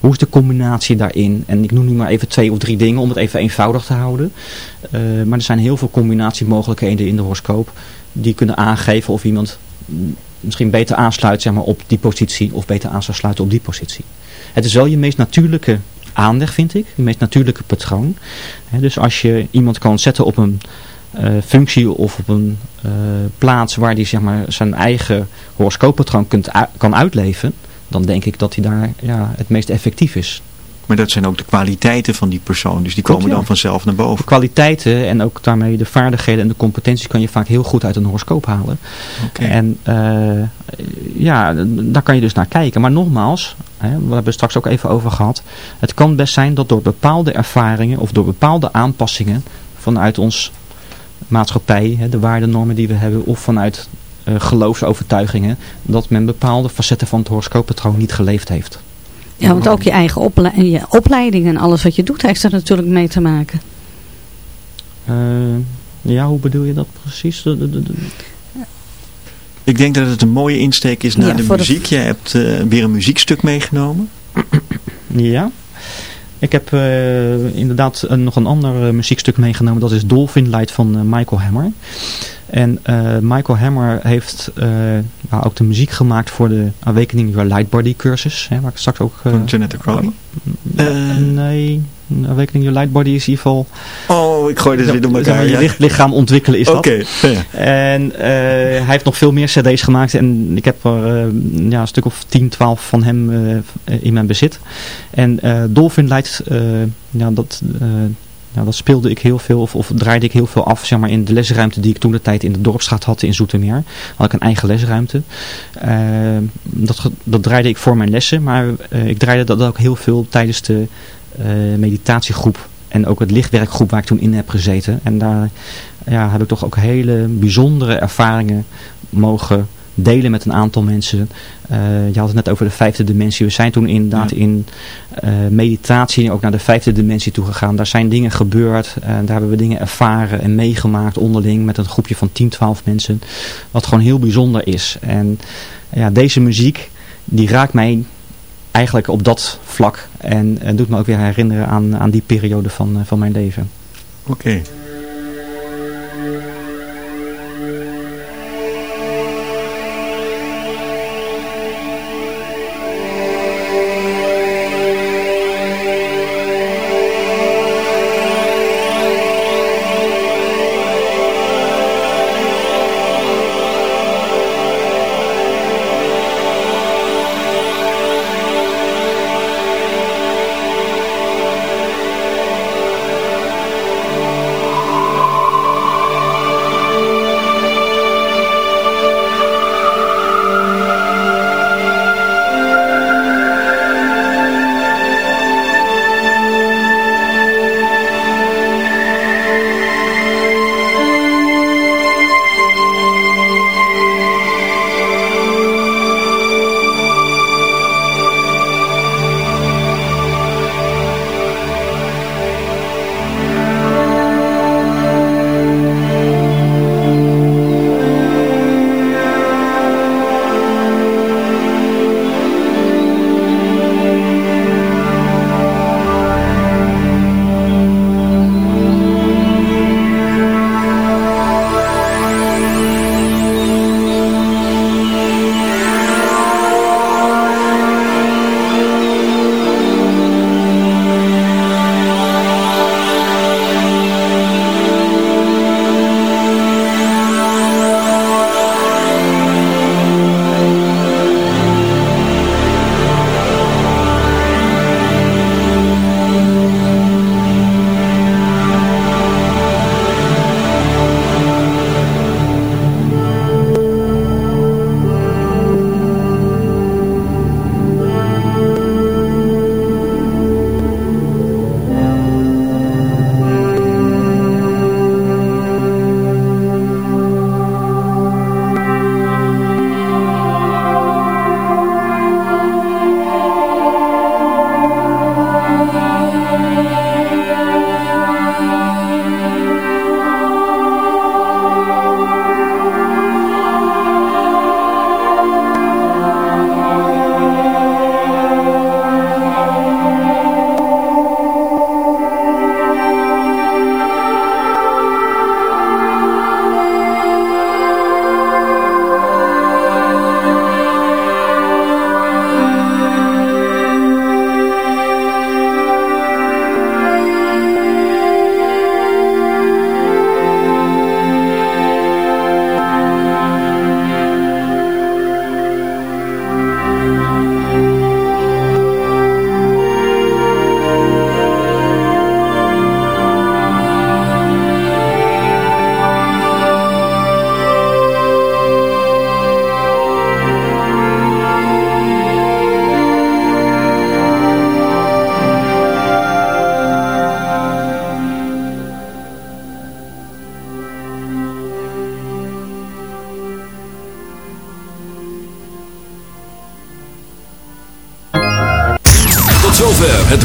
hoe is de combinatie daarin? En ik noem nu maar even twee of drie dingen om het even eenvoudig te houden. Eh, maar er zijn heel veel combinatiemogelijkheden in de horoscoop die kunnen aangeven of iemand misschien beter aansluit zeg maar, op die positie of beter aan zou sluiten op die positie. Het is wel je meest natuurlijke aanleg vind ik, je meest natuurlijke patroon. Hè, dus als je iemand kan zetten op een functie of op een eh, plaats waar hij zeg maar, zijn eigen horoscooppatroon kunt, kan uitleven, dan denk ik dat hij daar ja, het meest effectief is. Maar dat zijn ook de kwaliteiten van die persoon, dus die Klopt, komen ja. dan vanzelf naar De boven. kwaliteiten en ook daarmee de vaardigheden en de competenties kan je vaak heel goed uit een horoscoop halen. Oké. En eh, ja, daar kan je dus naar kijken. Maar nogmaals, hè, we hebben het straks ook even over gehad. Het kan best zijn dat door bepaalde ervaringen of door bepaalde aanpassingen vanuit ons maatschappij, hè, de waardenormen die we hebben, of vanuit eh, geloofsovertuigingen, dat men bepaalde facetten van het horoscooppatroon niet geleefd heeft. Ja, want ook je eigen ople- je opleiding en alles wat je doet heeft er natuurlijk mee te maken. Eh, ja, hoe bedoel je dat precies? De- de- de- de- Ik denk dat het een mooie insteek is naar Ja, de voor de- muziek. Je hebt eh, weer een muziekstuk meegenomen. Ja. Ik heb eh, inderdaad een- nog een ander eh, muziekstuk meegenomen. Dat is Dolphin Light van eh, Michael Hammer. En eh, Michael Hammer heeft eh, nou, ook de muziek gemaakt voor de Awakening Your Light Body cursus. Hè, waar ik straks ook... Van Janetta Crowley. nee, Awakening Your Light Body is in ieder geval... Oh, ik gooi dit weer door elkaar. je ja. licht- lichaam ontwikkelen is dat. Oké, ja. En eh, hij heeft nog veel meer cd's gemaakt. En ik heb er eh, ja, een stuk of 10, 12 van hem eh, in mijn bezit. En Dolphin Light, ja, dat, ja, dat speelde ik heel veel, of, of draaide ik heel veel af zeg maar, in de lesruimte die ik toen de tijd in de Dorpsstraat had in Zoetermeer. Had ik een eigen lesruimte. Dat, dat draaide ik voor mijn lessen, maar ik draaide dat ook heel veel tijdens de meditatiegroep. En ook het lichtwerkgroep waar ik toen in heb gezeten. En daar ja, heb ik toch ook hele bijzondere ervaringen mogen delen met een aantal mensen. Eh, je had het net over de vijfde dimensie. We zijn toen inderdaad in eh, meditatie ook naar de vijfde dimensie toe gegaan. Daar zijn dingen gebeurd. en daar hebben we dingen ervaren en meegemaakt onderling met een groepje van 10, 12 mensen. Wat gewoon heel bijzonder is. En ja, deze muziek die raakt mij eigenlijk op dat vlak. En, doet me ook weer herinneren aan, aan die periode van, eh, van mijn leven. Oké.